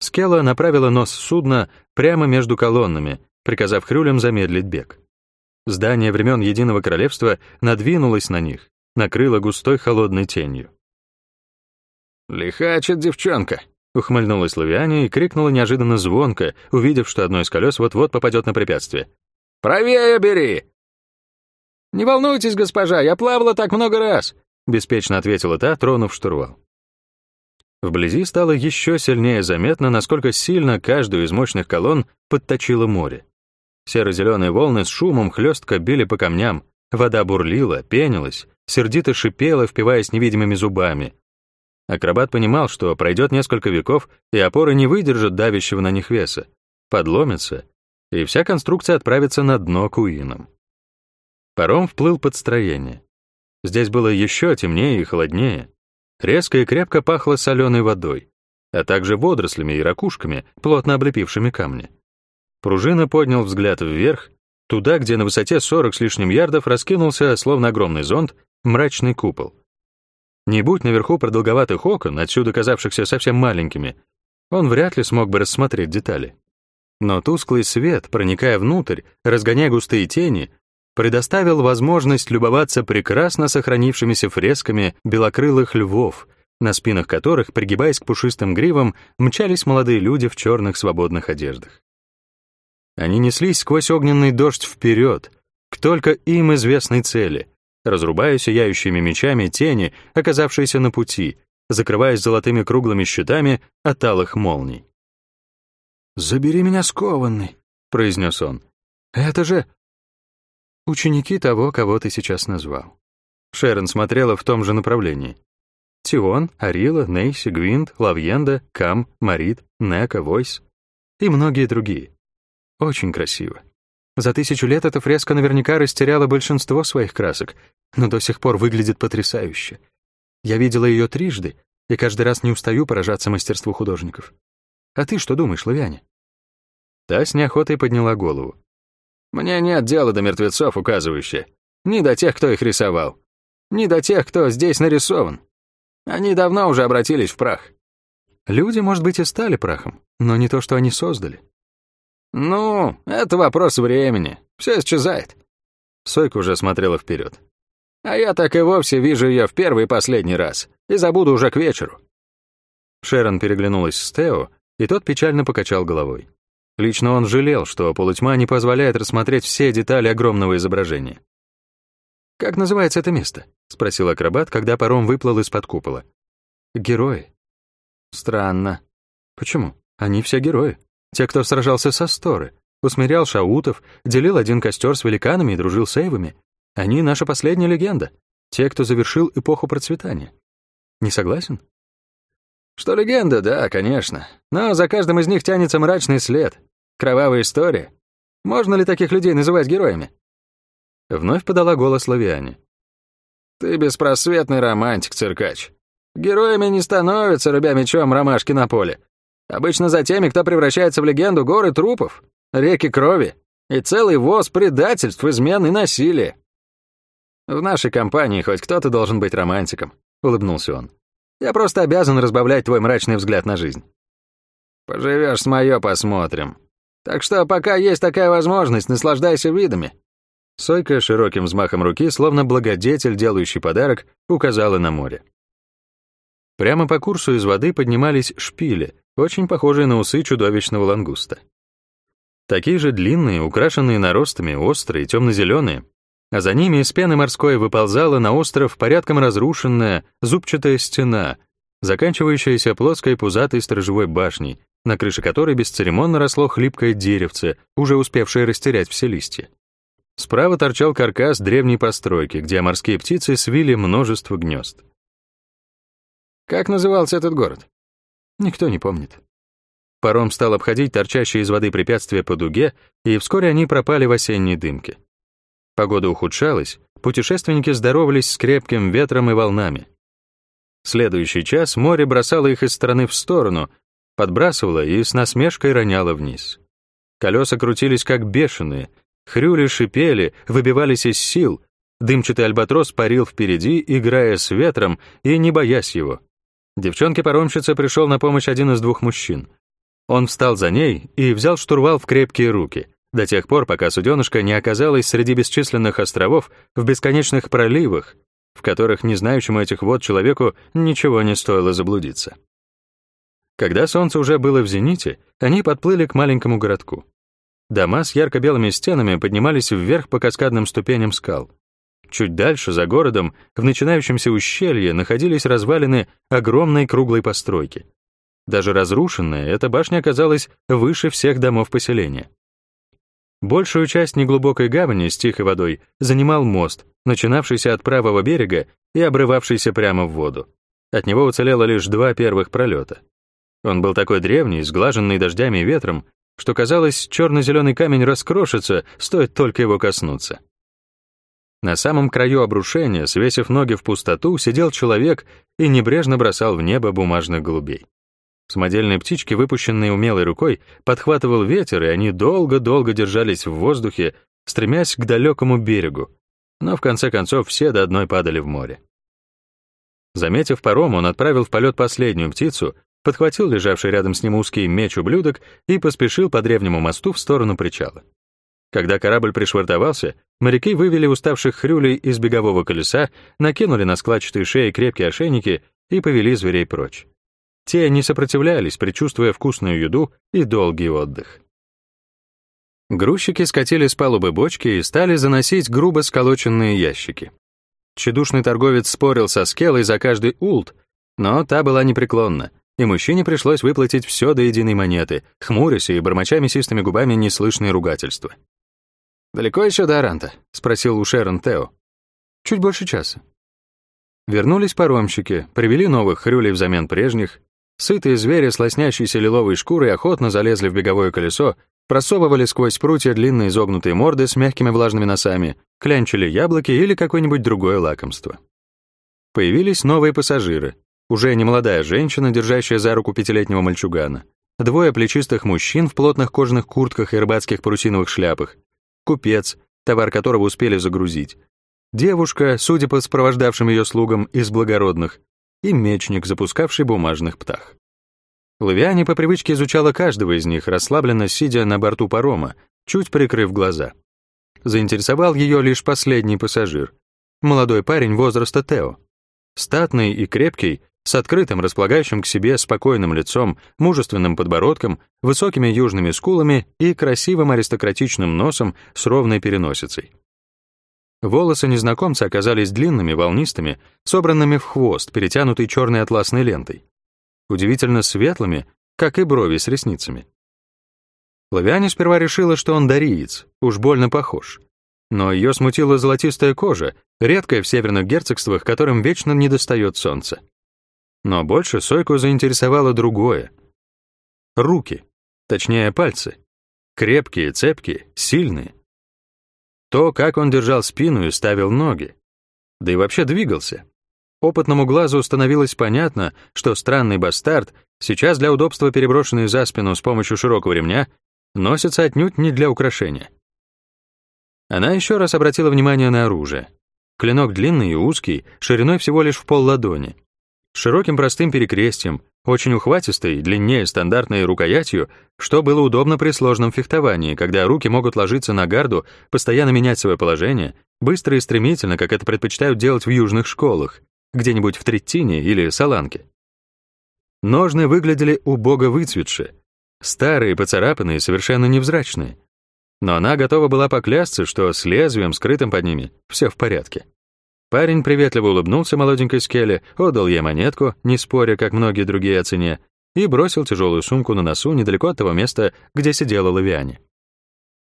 Скелла направила нос судна прямо между колоннами, приказав хрюлям замедлить бег. Здание времен Единого Королевства надвинулось на них, накрыло густой холодной тенью. «Лихачит девчонка», — ухмыльнулась Лавиане и крикнула неожиданно звонко, увидев, что одно из колес вот-вот попадет на препятствие. Правее бери!» «Не волнуйтесь, госпожа, я плавала так много раз», — беспечно ответила та, тронув штурвал. Вблизи стало еще сильнее заметно, насколько сильно каждую из мощных колонн подточило море. Серо-зеленые волны с шумом хлестко били по камням, вода бурлила, пенилась, сердито шипела, впиваясь невидимыми зубами. Акробат понимал, что пройдет несколько веков, и опоры не выдержат давящего на них веса, подломятся, и вся конструкция отправится на дно куином. Паром вплыл под строение. Здесь было еще темнее и холоднее. Резко и крепко пахло соленой водой, а также водорослями и ракушками, плотно облепившими камни. Пружина поднял взгляд вверх, туда, где на высоте 40 с лишним ярдов раскинулся, словно огромный зонт, мрачный купол. Не будь наверху продолговатых окон, отсюда казавшихся совсем маленькими, он вряд ли смог бы рассмотреть детали. Но тусклый свет, проникая внутрь, разгоняя густые тени, предоставил возможность любоваться прекрасно сохранившимися фресками белокрылых львов, на спинах которых, пригибаясь к пушистым гривам, мчались молодые люди в черных свободных одеждах. Они неслись сквозь огненный дождь вперед, к только им известной цели, разрубая сияющими мечами тени, оказавшиеся на пути, закрываясь золотыми круглыми щитами от алых молний. «Забери меня скованный», — произнес он. «Это же...» «Ученики того, кого ты сейчас назвал». Шерон смотрела в том же направлении. Тион, Арила, Нейси, Гвинт, Лавьенда, Кам, Марит, Нека, Войс и многие другие. Очень красиво. За тысячу лет эта фреска наверняка растеряла большинство своих красок, но до сих пор выглядит потрясающе. Я видела ее трижды, и каждый раз не устаю поражаться мастерству художников. А ты что думаешь, Лавиане? Та с неохотой подняла голову. Мне нет дела до мертвецов, указывающие. Ни до тех, кто их рисовал. Ни до тех, кто здесь нарисован. Они давно уже обратились в прах. Люди, может быть, и стали прахом, но не то, что они создали. «Ну, это вопрос времени. Все исчезает». Сойка уже смотрела вперед. «А я так и вовсе вижу ее в первый и последний раз, и забуду уже к вечеру». Шерон переглянулась с Тео, и тот печально покачал головой. Лично он жалел, что полутьма не позволяет рассмотреть все детали огромного изображения. «Как называется это место?» — спросил акробат, когда паром выплыл из-под купола. «Герои». «Странно». «Почему? Они все герои. Те, кто сражался со Сторы, усмирял шаутов, делил один костер с великанами и дружил с эйвами. Они — наша последняя легенда. Те, кто завершил эпоху процветания. Не согласен? Что легенда, да, конечно. Но за каждым из них тянется мрачный след. Кровавая история. Можно ли таких людей называть героями? Вновь подала голос Лавиане. Ты беспросветный романтик, циркач. Героями не становятся, рубя мечом ромашки на поле. Обычно за теми, кто превращается в легенду горы трупов, реки крови и целый воз предательств, измен и насилия. В нашей компании хоть кто-то должен быть романтиком, улыбнулся он. Я просто обязан разбавлять твой мрачный взгляд на жизнь. Поживешь с моё, посмотрим. Так что пока есть такая возможность, наслаждайся видами. Сойка широким взмахом руки, словно благодетель, делающий подарок, указала на море. Прямо по курсу из воды поднимались шпили, очень похожие на усы чудовищного лангуста. Такие же длинные, украшенные наростами, острые, темно-зеленые, а за ними из пены морской выползала на остров порядком разрушенная зубчатая стена, заканчивающаяся плоской пузатой сторожевой башней, на крыше которой бесцеремонно росло хлипкое деревце, уже успевшее растерять все листья. Справа торчал каркас древней постройки, где морские птицы свили множество гнезд. Как назывался этот город? Никто не помнит. Паром стал обходить торчащие из воды препятствия по дуге, и вскоре они пропали в осенней дымке. Погода ухудшалась, путешественники здоровались с крепким ветром и волнами. Следующий час море бросало их из стороны в сторону, подбрасывало и с насмешкой роняло вниз. Колеса крутились как бешеные, хрюли шипели, выбивались из сил, дымчатый альбатрос парил впереди, играя с ветром и не боясь его. Девчонке-паромщице пришел на помощь один из двух мужчин. Он встал за ней и взял штурвал в крепкие руки, до тех пор, пока суденышко не оказалось среди бесчисленных островов в бесконечных проливах, в которых незнающему этих вод человеку ничего не стоило заблудиться. Когда солнце уже было в зените, они подплыли к маленькому городку. Дома с ярко-белыми стенами поднимались вверх по каскадным ступеням скал. Чуть дальше, за городом, в начинающемся ущелье находились развалины огромной круглой постройки. Даже разрушенная, эта башня оказалась выше всех домов поселения. Большую часть неглубокой гавани с тихой водой занимал мост, начинавшийся от правого берега и обрывавшийся прямо в воду. От него уцелело лишь два первых пролета. Он был такой древний, сглаженный дождями и ветром, что казалось, черно-зеленый камень раскрошится, стоит только его коснуться. На самом краю обрушения, свесив ноги в пустоту, сидел человек и небрежно бросал в небо бумажных голубей. Самодельные птички, выпущенные умелой рукой, подхватывал ветер, и они долго-долго держались в воздухе, стремясь к далекому берегу. Но в конце концов все до одной падали в море. Заметив паром, он отправил в полет последнюю птицу, подхватил лежавший рядом с ним узкий меч-ублюдок и поспешил по древнему мосту в сторону причала. Когда корабль пришвартовался, моряки вывели уставших хрюлей из бегового колеса, накинули на складчатые шеи крепкие ошейники и повели зверей прочь. Те не сопротивлялись, предчувствуя вкусную еду и долгий отдых. Грузчики скатили с палубы бочки и стали заносить грубо сколоченные ящики. Чедушный торговец спорил со скелой за каждый улт, но та была непреклонна, и мужчине пришлось выплатить все до единой монеты, хмурясь и бормоча мясистыми губами неслышные ругательства. «Далеко еще до Аранта?» — спросил у Шерон Тео. «Чуть больше часа». Вернулись паромщики, привели новых хрюлей взамен прежних, Сытые звери с лоснящейся лиловой шкурой охотно залезли в беговое колесо, просовывали сквозь прутья длинные изогнутые морды с мягкими влажными носами, клянчили яблоки или какое-нибудь другое лакомство. Появились новые пассажиры. Уже немолодая женщина, держащая за руку пятилетнего мальчугана. Двое плечистых мужчин в плотных кожаных куртках и рыбацких парусиновых шляпах. Купец, товар которого успели загрузить. Девушка, судя по сопровождавшим ее слугам, из благородных, и мечник, запускавший бумажных птах. Лавиане по привычке изучала каждого из них, расслабленно сидя на борту парома, чуть прикрыв глаза. Заинтересовал ее лишь последний пассажир, молодой парень возраста Тео. Статный и крепкий, с открытым, располагающим к себе спокойным лицом, мужественным подбородком, высокими южными скулами и красивым аристократичным носом с ровной переносицей. Волосы незнакомца оказались длинными, волнистыми, собранными в хвост, перетянутый черной атласной лентой. Удивительно светлыми, как и брови с ресницами. Лавиане сперва решила, что он дариец, уж больно похож. Но ее смутила золотистая кожа, редкая в северных герцогствах, которым вечно недостает солнца. Но больше Сойку заинтересовало другое. Руки, точнее пальцы. Крепкие, цепкие, сильные. То, как он держал спину и ставил ноги. Да и вообще двигался. Опытному глазу становилось понятно, что странный бастард, сейчас для удобства переброшенный за спину с помощью широкого ремня, носится отнюдь не для украшения. Она еще раз обратила внимание на оружие. Клинок длинный и узкий, шириной всего лишь в пол ладони. С широким простым перекрестием, очень ухватистой, длиннее стандартной рукоятью, что было удобно при сложном фехтовании, когда руки могут ложиться на гарду, постоянно менять свое положение, быстро и стремительно, как это предпочитают делать в южных школах, где-нибудь в Треттине или Саланке. Ножны выглядели убого выцветшие, старые, поцарапанные, совершенно невзрачные. Но она готова была поклясться, что с лезвием, скрытым под ними, все в порядке. Парень приветливо улыбнулся молоденькой Скеле, отдал ей монетку, не споря, как многие другие о цене, и бросил тяжелую сумку на носу недалеко от того места, где сидела Лавиане.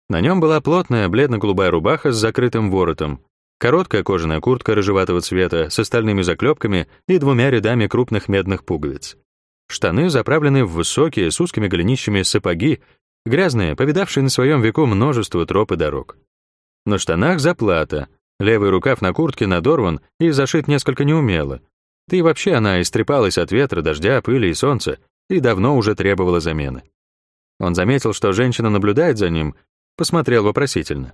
На нем была плотная бледно-голубая рубаха с закрытым воротом, короткая кожаная куртка рыжеватого цвета с остальными заклепками и двумя рядами крупных медных пуговиц. Штаны заправлены в высокие с узкими голенищами сапоги, грязные, повидавшие на своем веку множество троп и дорог. На штанах заплата, Левый рукав на куртке надорван и зашит несколько неумело. Да вообще она истрепалась от ветра, дождя, пыли и солнца и давно уже требовала замены. Он заметил, что женщина наблюдает за ним, посмотрел вопросительно.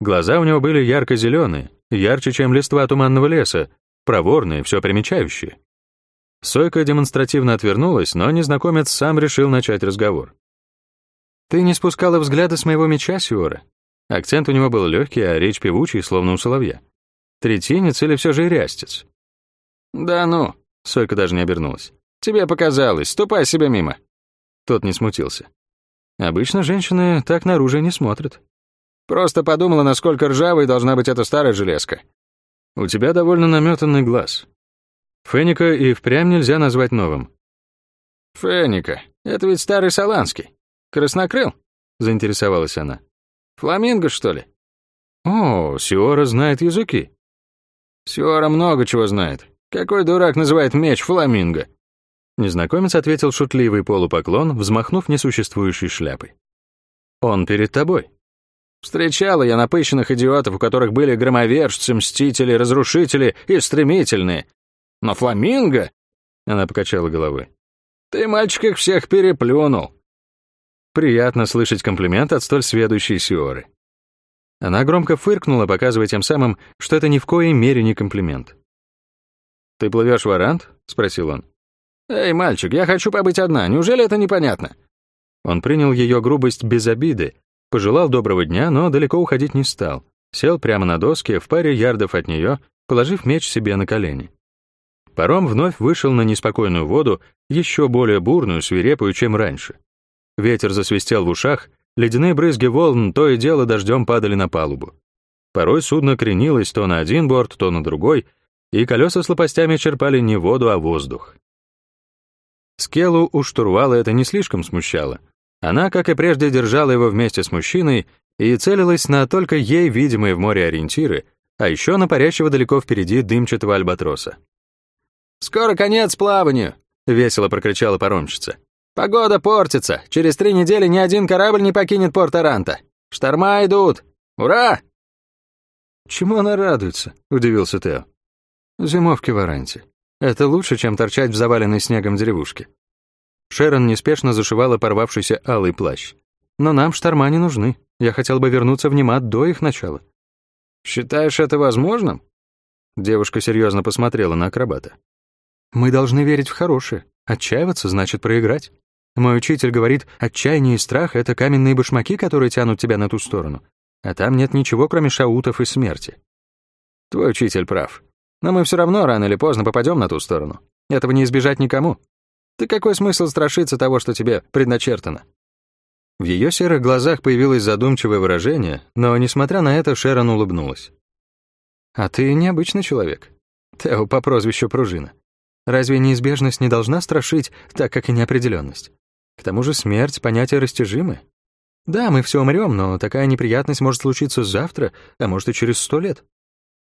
Глаза у него были ярко-зеленые, ярче, чем листва туманного леса, проворные, все примечающие. Сойка демонстративно отвернулась, но незнакомец сам решил начать разговор. «Ты не спускала взгляда с моего меча, Сиора?» Акцент у него был легкий, а речь певучий, словно у соловья. Третинец или все же рястец? «Да ну», — Сойка даже не обернулась. «Тебе показалось, ступай себе мимо». Тот не смутился. Обычно женщины так наружу не смотрят. Просто подумала, насколько ржавой должна быть эта старая железка. У тебя довольно наметанный глаз. Феника и впрямь нельзя назвать новым. Феника, это ведь старый Саланский. Краснокрыл? Заинтересовалась она. Фламинго, что ли? О, Сиора знает языки. Сиора много чего знает. Какой дурак называет меч фламинго? Незнакомец ответил шутливый полупоклон, взмахнув несуществующей шляпой. Он перед тобой. Встречала я напыщенных идиотов, у которых были громовержцы, мстители, разрушители и стремительные. Но фламинго? Она покачала головой. Ты, мальчик, их всех переплюнул. Приятно слышать комплимент от столь сведущей Сиоры. Она громко фыркнула, показывая тем самым, что это ни в коей мере не комплимент. «Ты плывешь в Арант?» — спросил он. «Эй, мальчик, я хочу побыть одна, неужели это непонятно?» Он принял ее грубость без обиды, пожелал доброго дня, но далеко уходить не стал. Сел прямо на доске, в паре ярдов от нее, положив меч себе на колени. Паром вновь вышел на неспокойную воду, еще более бурную, свирепую, чем раньше. Ветер засвистел в ушах, ледяные брызги волн то и дело дождем падали на палубу. Порой судно кренилось то на один борт, то на другой, и колеса с лопастями черпали не воду, а воздух. Скелу у штурвала это не слишком смущало. Она, как и прежде, держала его вместе с мужчиной и целилась на только ей видимые в море ориентиры, а еще на парящего далеко впереди дымчатого альбатроса. «Скоро конец плаванию!» — весело прокричала паромщица. Погода портится. Через три недели ни один корабль не покинет порт Аранта. Шторма идут. Ура!» «Чему она радуется?» — удивился Тео. «Зимовки в Аранте. Это лучше, чем торчать в заваленной снегом деревушке». Шерон неспешно зашивала порвавшийся алый плащ. «Но нам шторма не нужны. Я хотел бы вернуться в Немат до их начала». «Считаешь это возможным?» Девушка серьезно посмотрела на акробата. «Мы должны верить в хорошее. Отчаиваться значит проиграть. Мой учитель говорит, отчаяние и страх — это каменные башмаки, которые тянут тебя на ту сторону. А там нет ничего, кроме шаутов и смерти. Твой учитель прав. Но мы все равно рано или поздно попадем на ту сторону. Этого не избежать никому. Ты какой смысл страшиться того, что тебе предначертано? В ее серых глазах появилось задумчивое выражение, но, несмотря на это, Шерон улыбнулась. «А ты необычный человек. Тео по прозвищу Пружина. Разве неизбежность не должна страшить, так как и неопределенность? К тому же смерть — понятие растяжимое. Да, мы все умрем, но такая неприятность может случиться завтра, а может и через сто лет.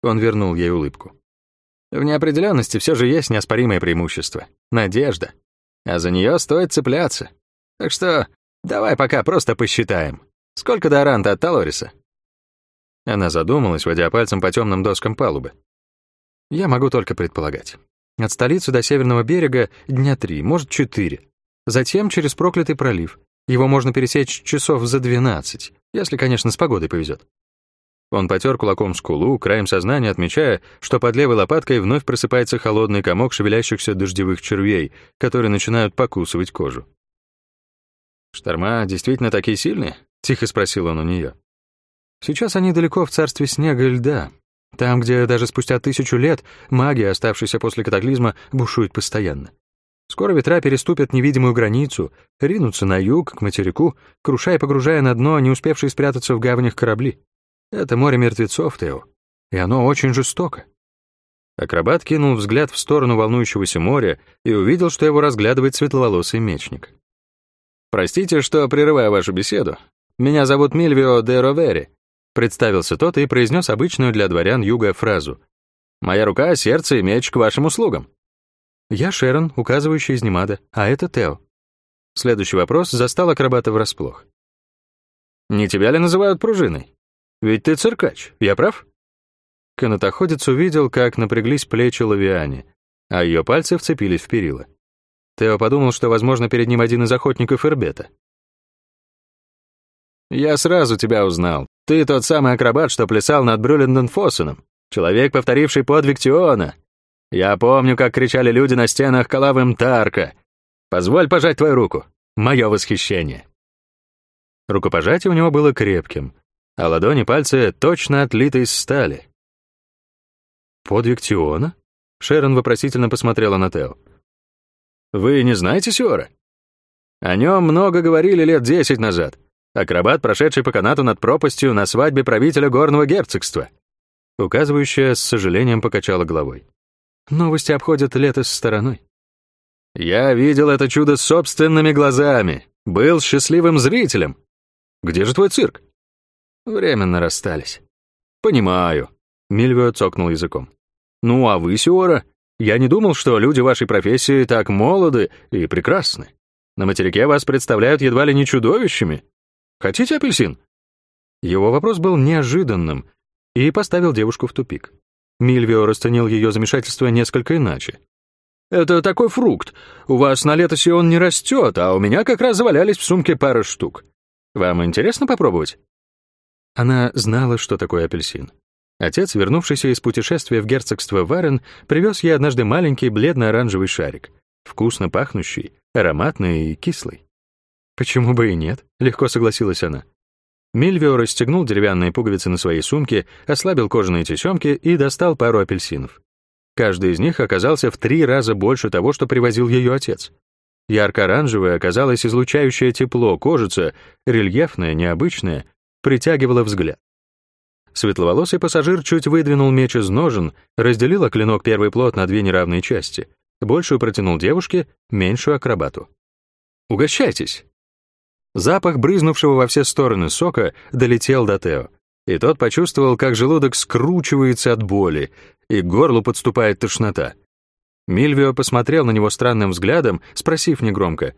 Он вернул ей улыбку. В неопределенности все же есть неоспоримое преимущество — надежда. А за нее стоит цепляться. Так что давай пока просто посчитаем. Сколько до Аранта от Талориса? Она задумалась, водя пальцем по темным доскам палубы. Я могу только предполагать. От столицы до северного берега дня три, может, четыре. Затем через проклятый пролив. Его можно пересечь часов за 12, если, конечно, с погодой повезет. Он потер кулаком скулу, краем сознания отмечая, что под левой лопаткой вновь просыпается холодный комок шевелящихся дождевых червей, которые начинают покусывать кожу. «Шторма действительно такие сильные?» — тихо спросил он у нее. «Сейчас они далеко в царстве снега и льда. Там, где даже спустя тысячу лет магия, оставшаяся после катаклизма, бушует постоянно. Скоро ветра переступят невидимую границу, ринутся на юг, к материку, крушая и погружая на дно не успевшие спрятаться в гаванях корабли. Это море мертвецов, Тео, и оно очень жестоко. Акробат кинул взгляд в сторону волнующегося моря и увидел, что его разглядывает светловолосый мечник. «Простите, что прерываю вашу беседу. Меня зовут Мильвио де Ровери», — представился тот и произнес обычную для дворян юга фразу. «Моя рука, сердце и меч к вашим услугам». Я Шерон, указывающий из Немада, а это Тео. Следующий вопрос застал акробата врасплох. «Не тебя ли называют пружиной? Ведь ты циркач, я прав?» Канатоходец увидел, как напряглись плечи Лавиане, а ее пальцы вцепились в перила. Тео подумал, что, возможно, перед ним один из охотников Эрбета. «Я сразу тебя узнал. Ты тот самый акробат, что плясал над Брюленден Фоссеном. Человек, повторивший подвиг Тиона. Я помню, как кричали люди на стенах Калавым Тарка. Позволь пожать твою руку. Мое восхищение. Рукопожатие у него было крепким, а ладони пальцы точно отлиты из стали. «Подвиг Тиона?» Шерон вопросительно посмотрела на Тео. «Вы не знаете Сиора?» «О нем много говорили лет десять назад. Акробат, прошедший по канату над пропастью на свадьбе правителя горного герцогства». Указывающая с сожалением покачала головой. Новости обходят лето с стороной. Я видел это чудо собственными глазами, был счастливым зрителем. Где же твой цирк? Временно расстались. Понимаю. Мильвио цокнул языком. Ну, а вы, Сиора? Я не думал, что люди вашей профессии так молоды и прекрасны. На материке вас представляют едва ли не чудовищами. Хотите апельсин? Его вопрос был неожиданным и поставил девушку в тупик. Мильвио расценил ее замешательство несколько иначе. «Это такой фрукт. У вас на летосе он не растет, а у меня как раз завалялись в сумке пара штук. Вам интересно попробовать?» Она знала, что такое апельсин. Отец, вернувшийся из путешествия в герцогство Варен, привез ей однажды маленький бледно-оранжевый шарик, вкусно пахнущий, ароматный и кислый. «Почему бы и нет?» — легко согласилась она. Мильвио расстегнул деревянные пуговицы на своей сумке, ослабил кожаные тесемки и достал пару апельсинов. Каждый из них оказался в три раза больше того, что привозил ее отец. Ярко-оранжевая оказалась излучающее тепло, кожица, рельефная, необычная, притягивала взгляд. Светловолосый пассажир чуть выдвинул меч из ножен, разделил клинок первый плод на две неравные части. Большую протянул девушке, меньшую — акробату. «Угощайтесь!» Запах брызнувшего во все стороны сока долетел до Тео, и тот почувствовал, как желудок скручивается от боли, и к горлу подступает тошнота. Мильвио посмотрел на него странным взглядом, спросив негромко,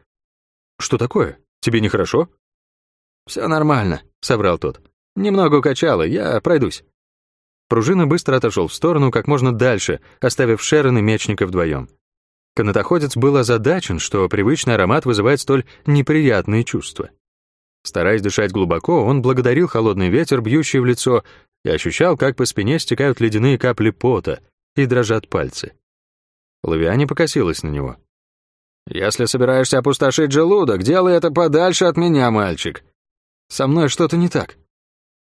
«Что такое? Тебе нехорошо?» «Все нормально», — соврал тот. «Немного укачало, я пройдусь». Пружина быстро отошел в сторону, как можно дальше, оставив Шерон и Мечника вдвоем. Канатоходец был озадачен, что привычный аромат вызывает столь неприятные чувства. Стараясь дышать глубоко, он благодарил холодный ветер, бьющий в лицо, и ощущал, как по спине стекают ледяные капли пота и дрожат пальцы. Лавиане покосилась на него. «Если собираешься опустошить желудок, делай это подальше от меня, мальчик. Со мной что-то не так».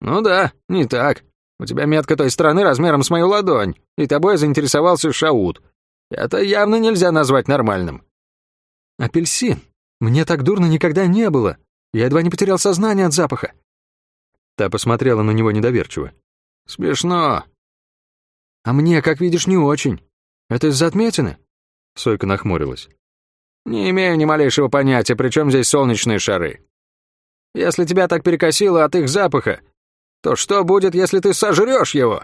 «Ну да, не так. У тебя метка той страны размером с мою ладонь, и тобой заинтересовался Шаут. Это явно нельзя назвать нормальным». «Апельсин. Мне так дурно никогда не было. Я едва не потерял сознание от запаха». Та посмотрела на него недоверчиво. «Смешно». «А мне, как видишь, не очень. Это из-за отметины?» Сойка нахмурилась. «Не имею ни малейшего понятия, при чем здесь солнечные шары. Если тебя так перекосило от их запаха, то что будет, если ты сожрешь его?»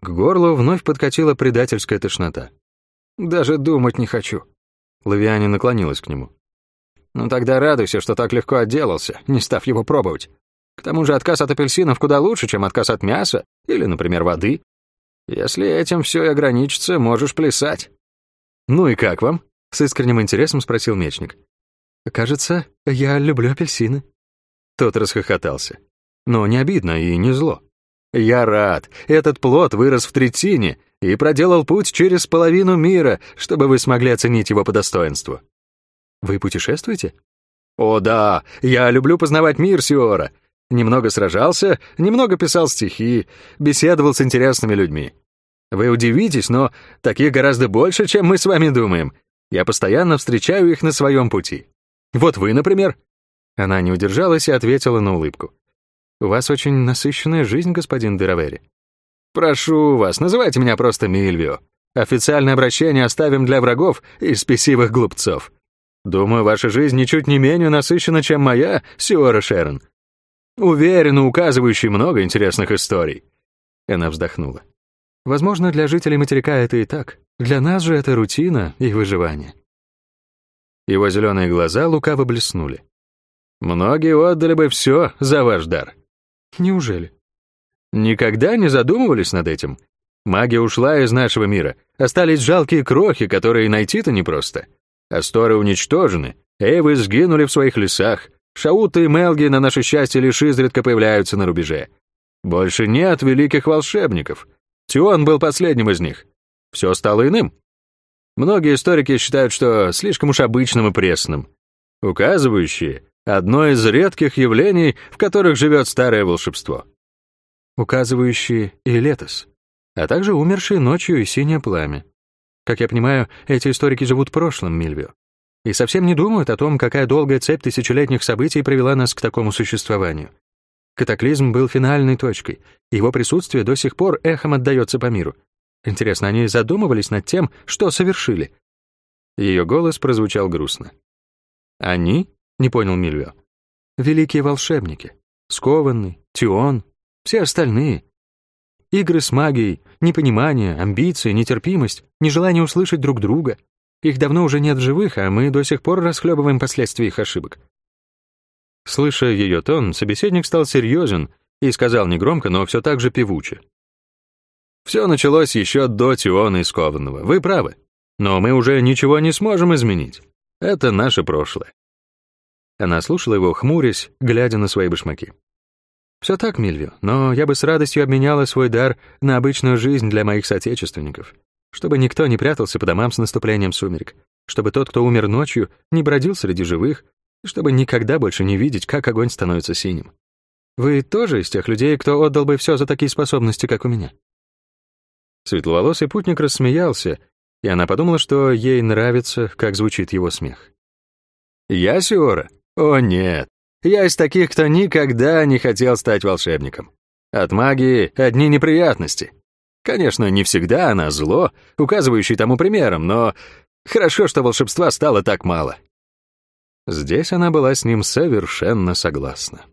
К горлу вновь подкатила предательская тошнота. «Даже думать не хочу». Лавиане наклонилась к нему. «Ну тогда радуйся, что так легко отделался, не став его пробовать. К тому же отказ от апельсинов куда лучше, чем отказ от мяса или, например, воды. Если этим все и ограничится, можешь плясать». «Ну и как вам?» — с искренним интересом спросил мечник. «Кажется, я люблю апельсины». Тот расхохотался. Но не обидно и не зло. «Я рад. Этот плод вырос в третине и проделал путь через половину мира, чтобы вы смогли оценить его по достоинству». «Вы путешествуете?» «О да, я люблю познавать мир, Сиора. Немного сражался, немного писал стихи, беседовал с интересными людьми. Вы удивитесь, но таких гораздо больше, чем мы с вами думаем. Я постоянно встречаю их на своем пути. Вот вы, например». Она не удержалась и ответила на улыбку. «У вас очень насыщенная жизнь, господин Деравери». «Прошу вас, называйте меня просто Мильвио. Официальное обращение оставим для врагов и спесивых глупцов. Думаю, ваша жизнь ничуть не менее насыщена, чем моя, Сиора Шерон. Уверенно указывающий много интересных историй». Она вздохнула. «Возможно, для жителей материка это и так. Для нас же это рутина и выживание». Его зеленые глаза лукаво блеснули. «Многие отдали бы все за ваш дар». «Неужели?» «Никогда не задумывались над этим? Магия ушла из нашего мира. Остались жалкие крохи, которые найти-то непросто. Асторы уничтожены, эйвы сгинули в своих лесах, Шауты и Мелги на наше счастье лишь изредка появляются на рубеже. Больше нет великих волшебников. Тион был последним из них. Все стало иным. Многие историки считают, что слишком уж обычным и пресным. Указывающие — одно из редких явлений, в которых живет старое волшебство. Указывающие и летос, а также умершие ночью и синее пламя. Как я понимаю, эти историки живут прошлым, Мильвио и совсем не думают о том, какая долгая цепь тысячелетних событий привела нас к такому существованию. Катаклизм был финальной точкой, его присутствие до сих пор эхом отдается по миру. Интересно, они задумывались над тем, что совершили? Ее голос прозвучал грустно. «Они?» — не понял Мильвио. «Великие волшебники. скованный, Тион, все остальные. Игры с магией, непонимание, амбиции, нетерпимость, нежелание услышать друг друга. Их давно уже нет в живых, а мы до сих пор расхлебываем последствия их ошибок. Слыша ее тон, собеседник стал серьезен и сказал негромко, но все так же певуче. «Все началось еще до Тиона и Скованного, вы правы. Но мы уже ничего не сможем изменить. Это наше прошлое». Она слушала его, хмурясь, глядя на свои башмаки. «Все так, Мильвио, но я бы с радостью обменяла свой дар на обычную жизнь для моих соотечественников, чтобы никто не прятался по домам с наступлением сумерек, чтобы тот, кто умер ночью, не бродил среди живых, и чтобы никогда больше не видеть, как огонь становится синим. Вы тоже из тех людей, кто отдал бы все за такие способности, как у меня?» Светловолосый путник рассмеялся, и она подумала, что ей нравится, как звучит его смех. «Я, Сиора? О, нет, я из таких, кто никогда не хотел стать волшебником. От магии одни неприятности. Конечно, не всегда она зло, указывающий тому примером, но хорошо, что волшебства стало так мало. Здесь она была с ним совершенно согласна.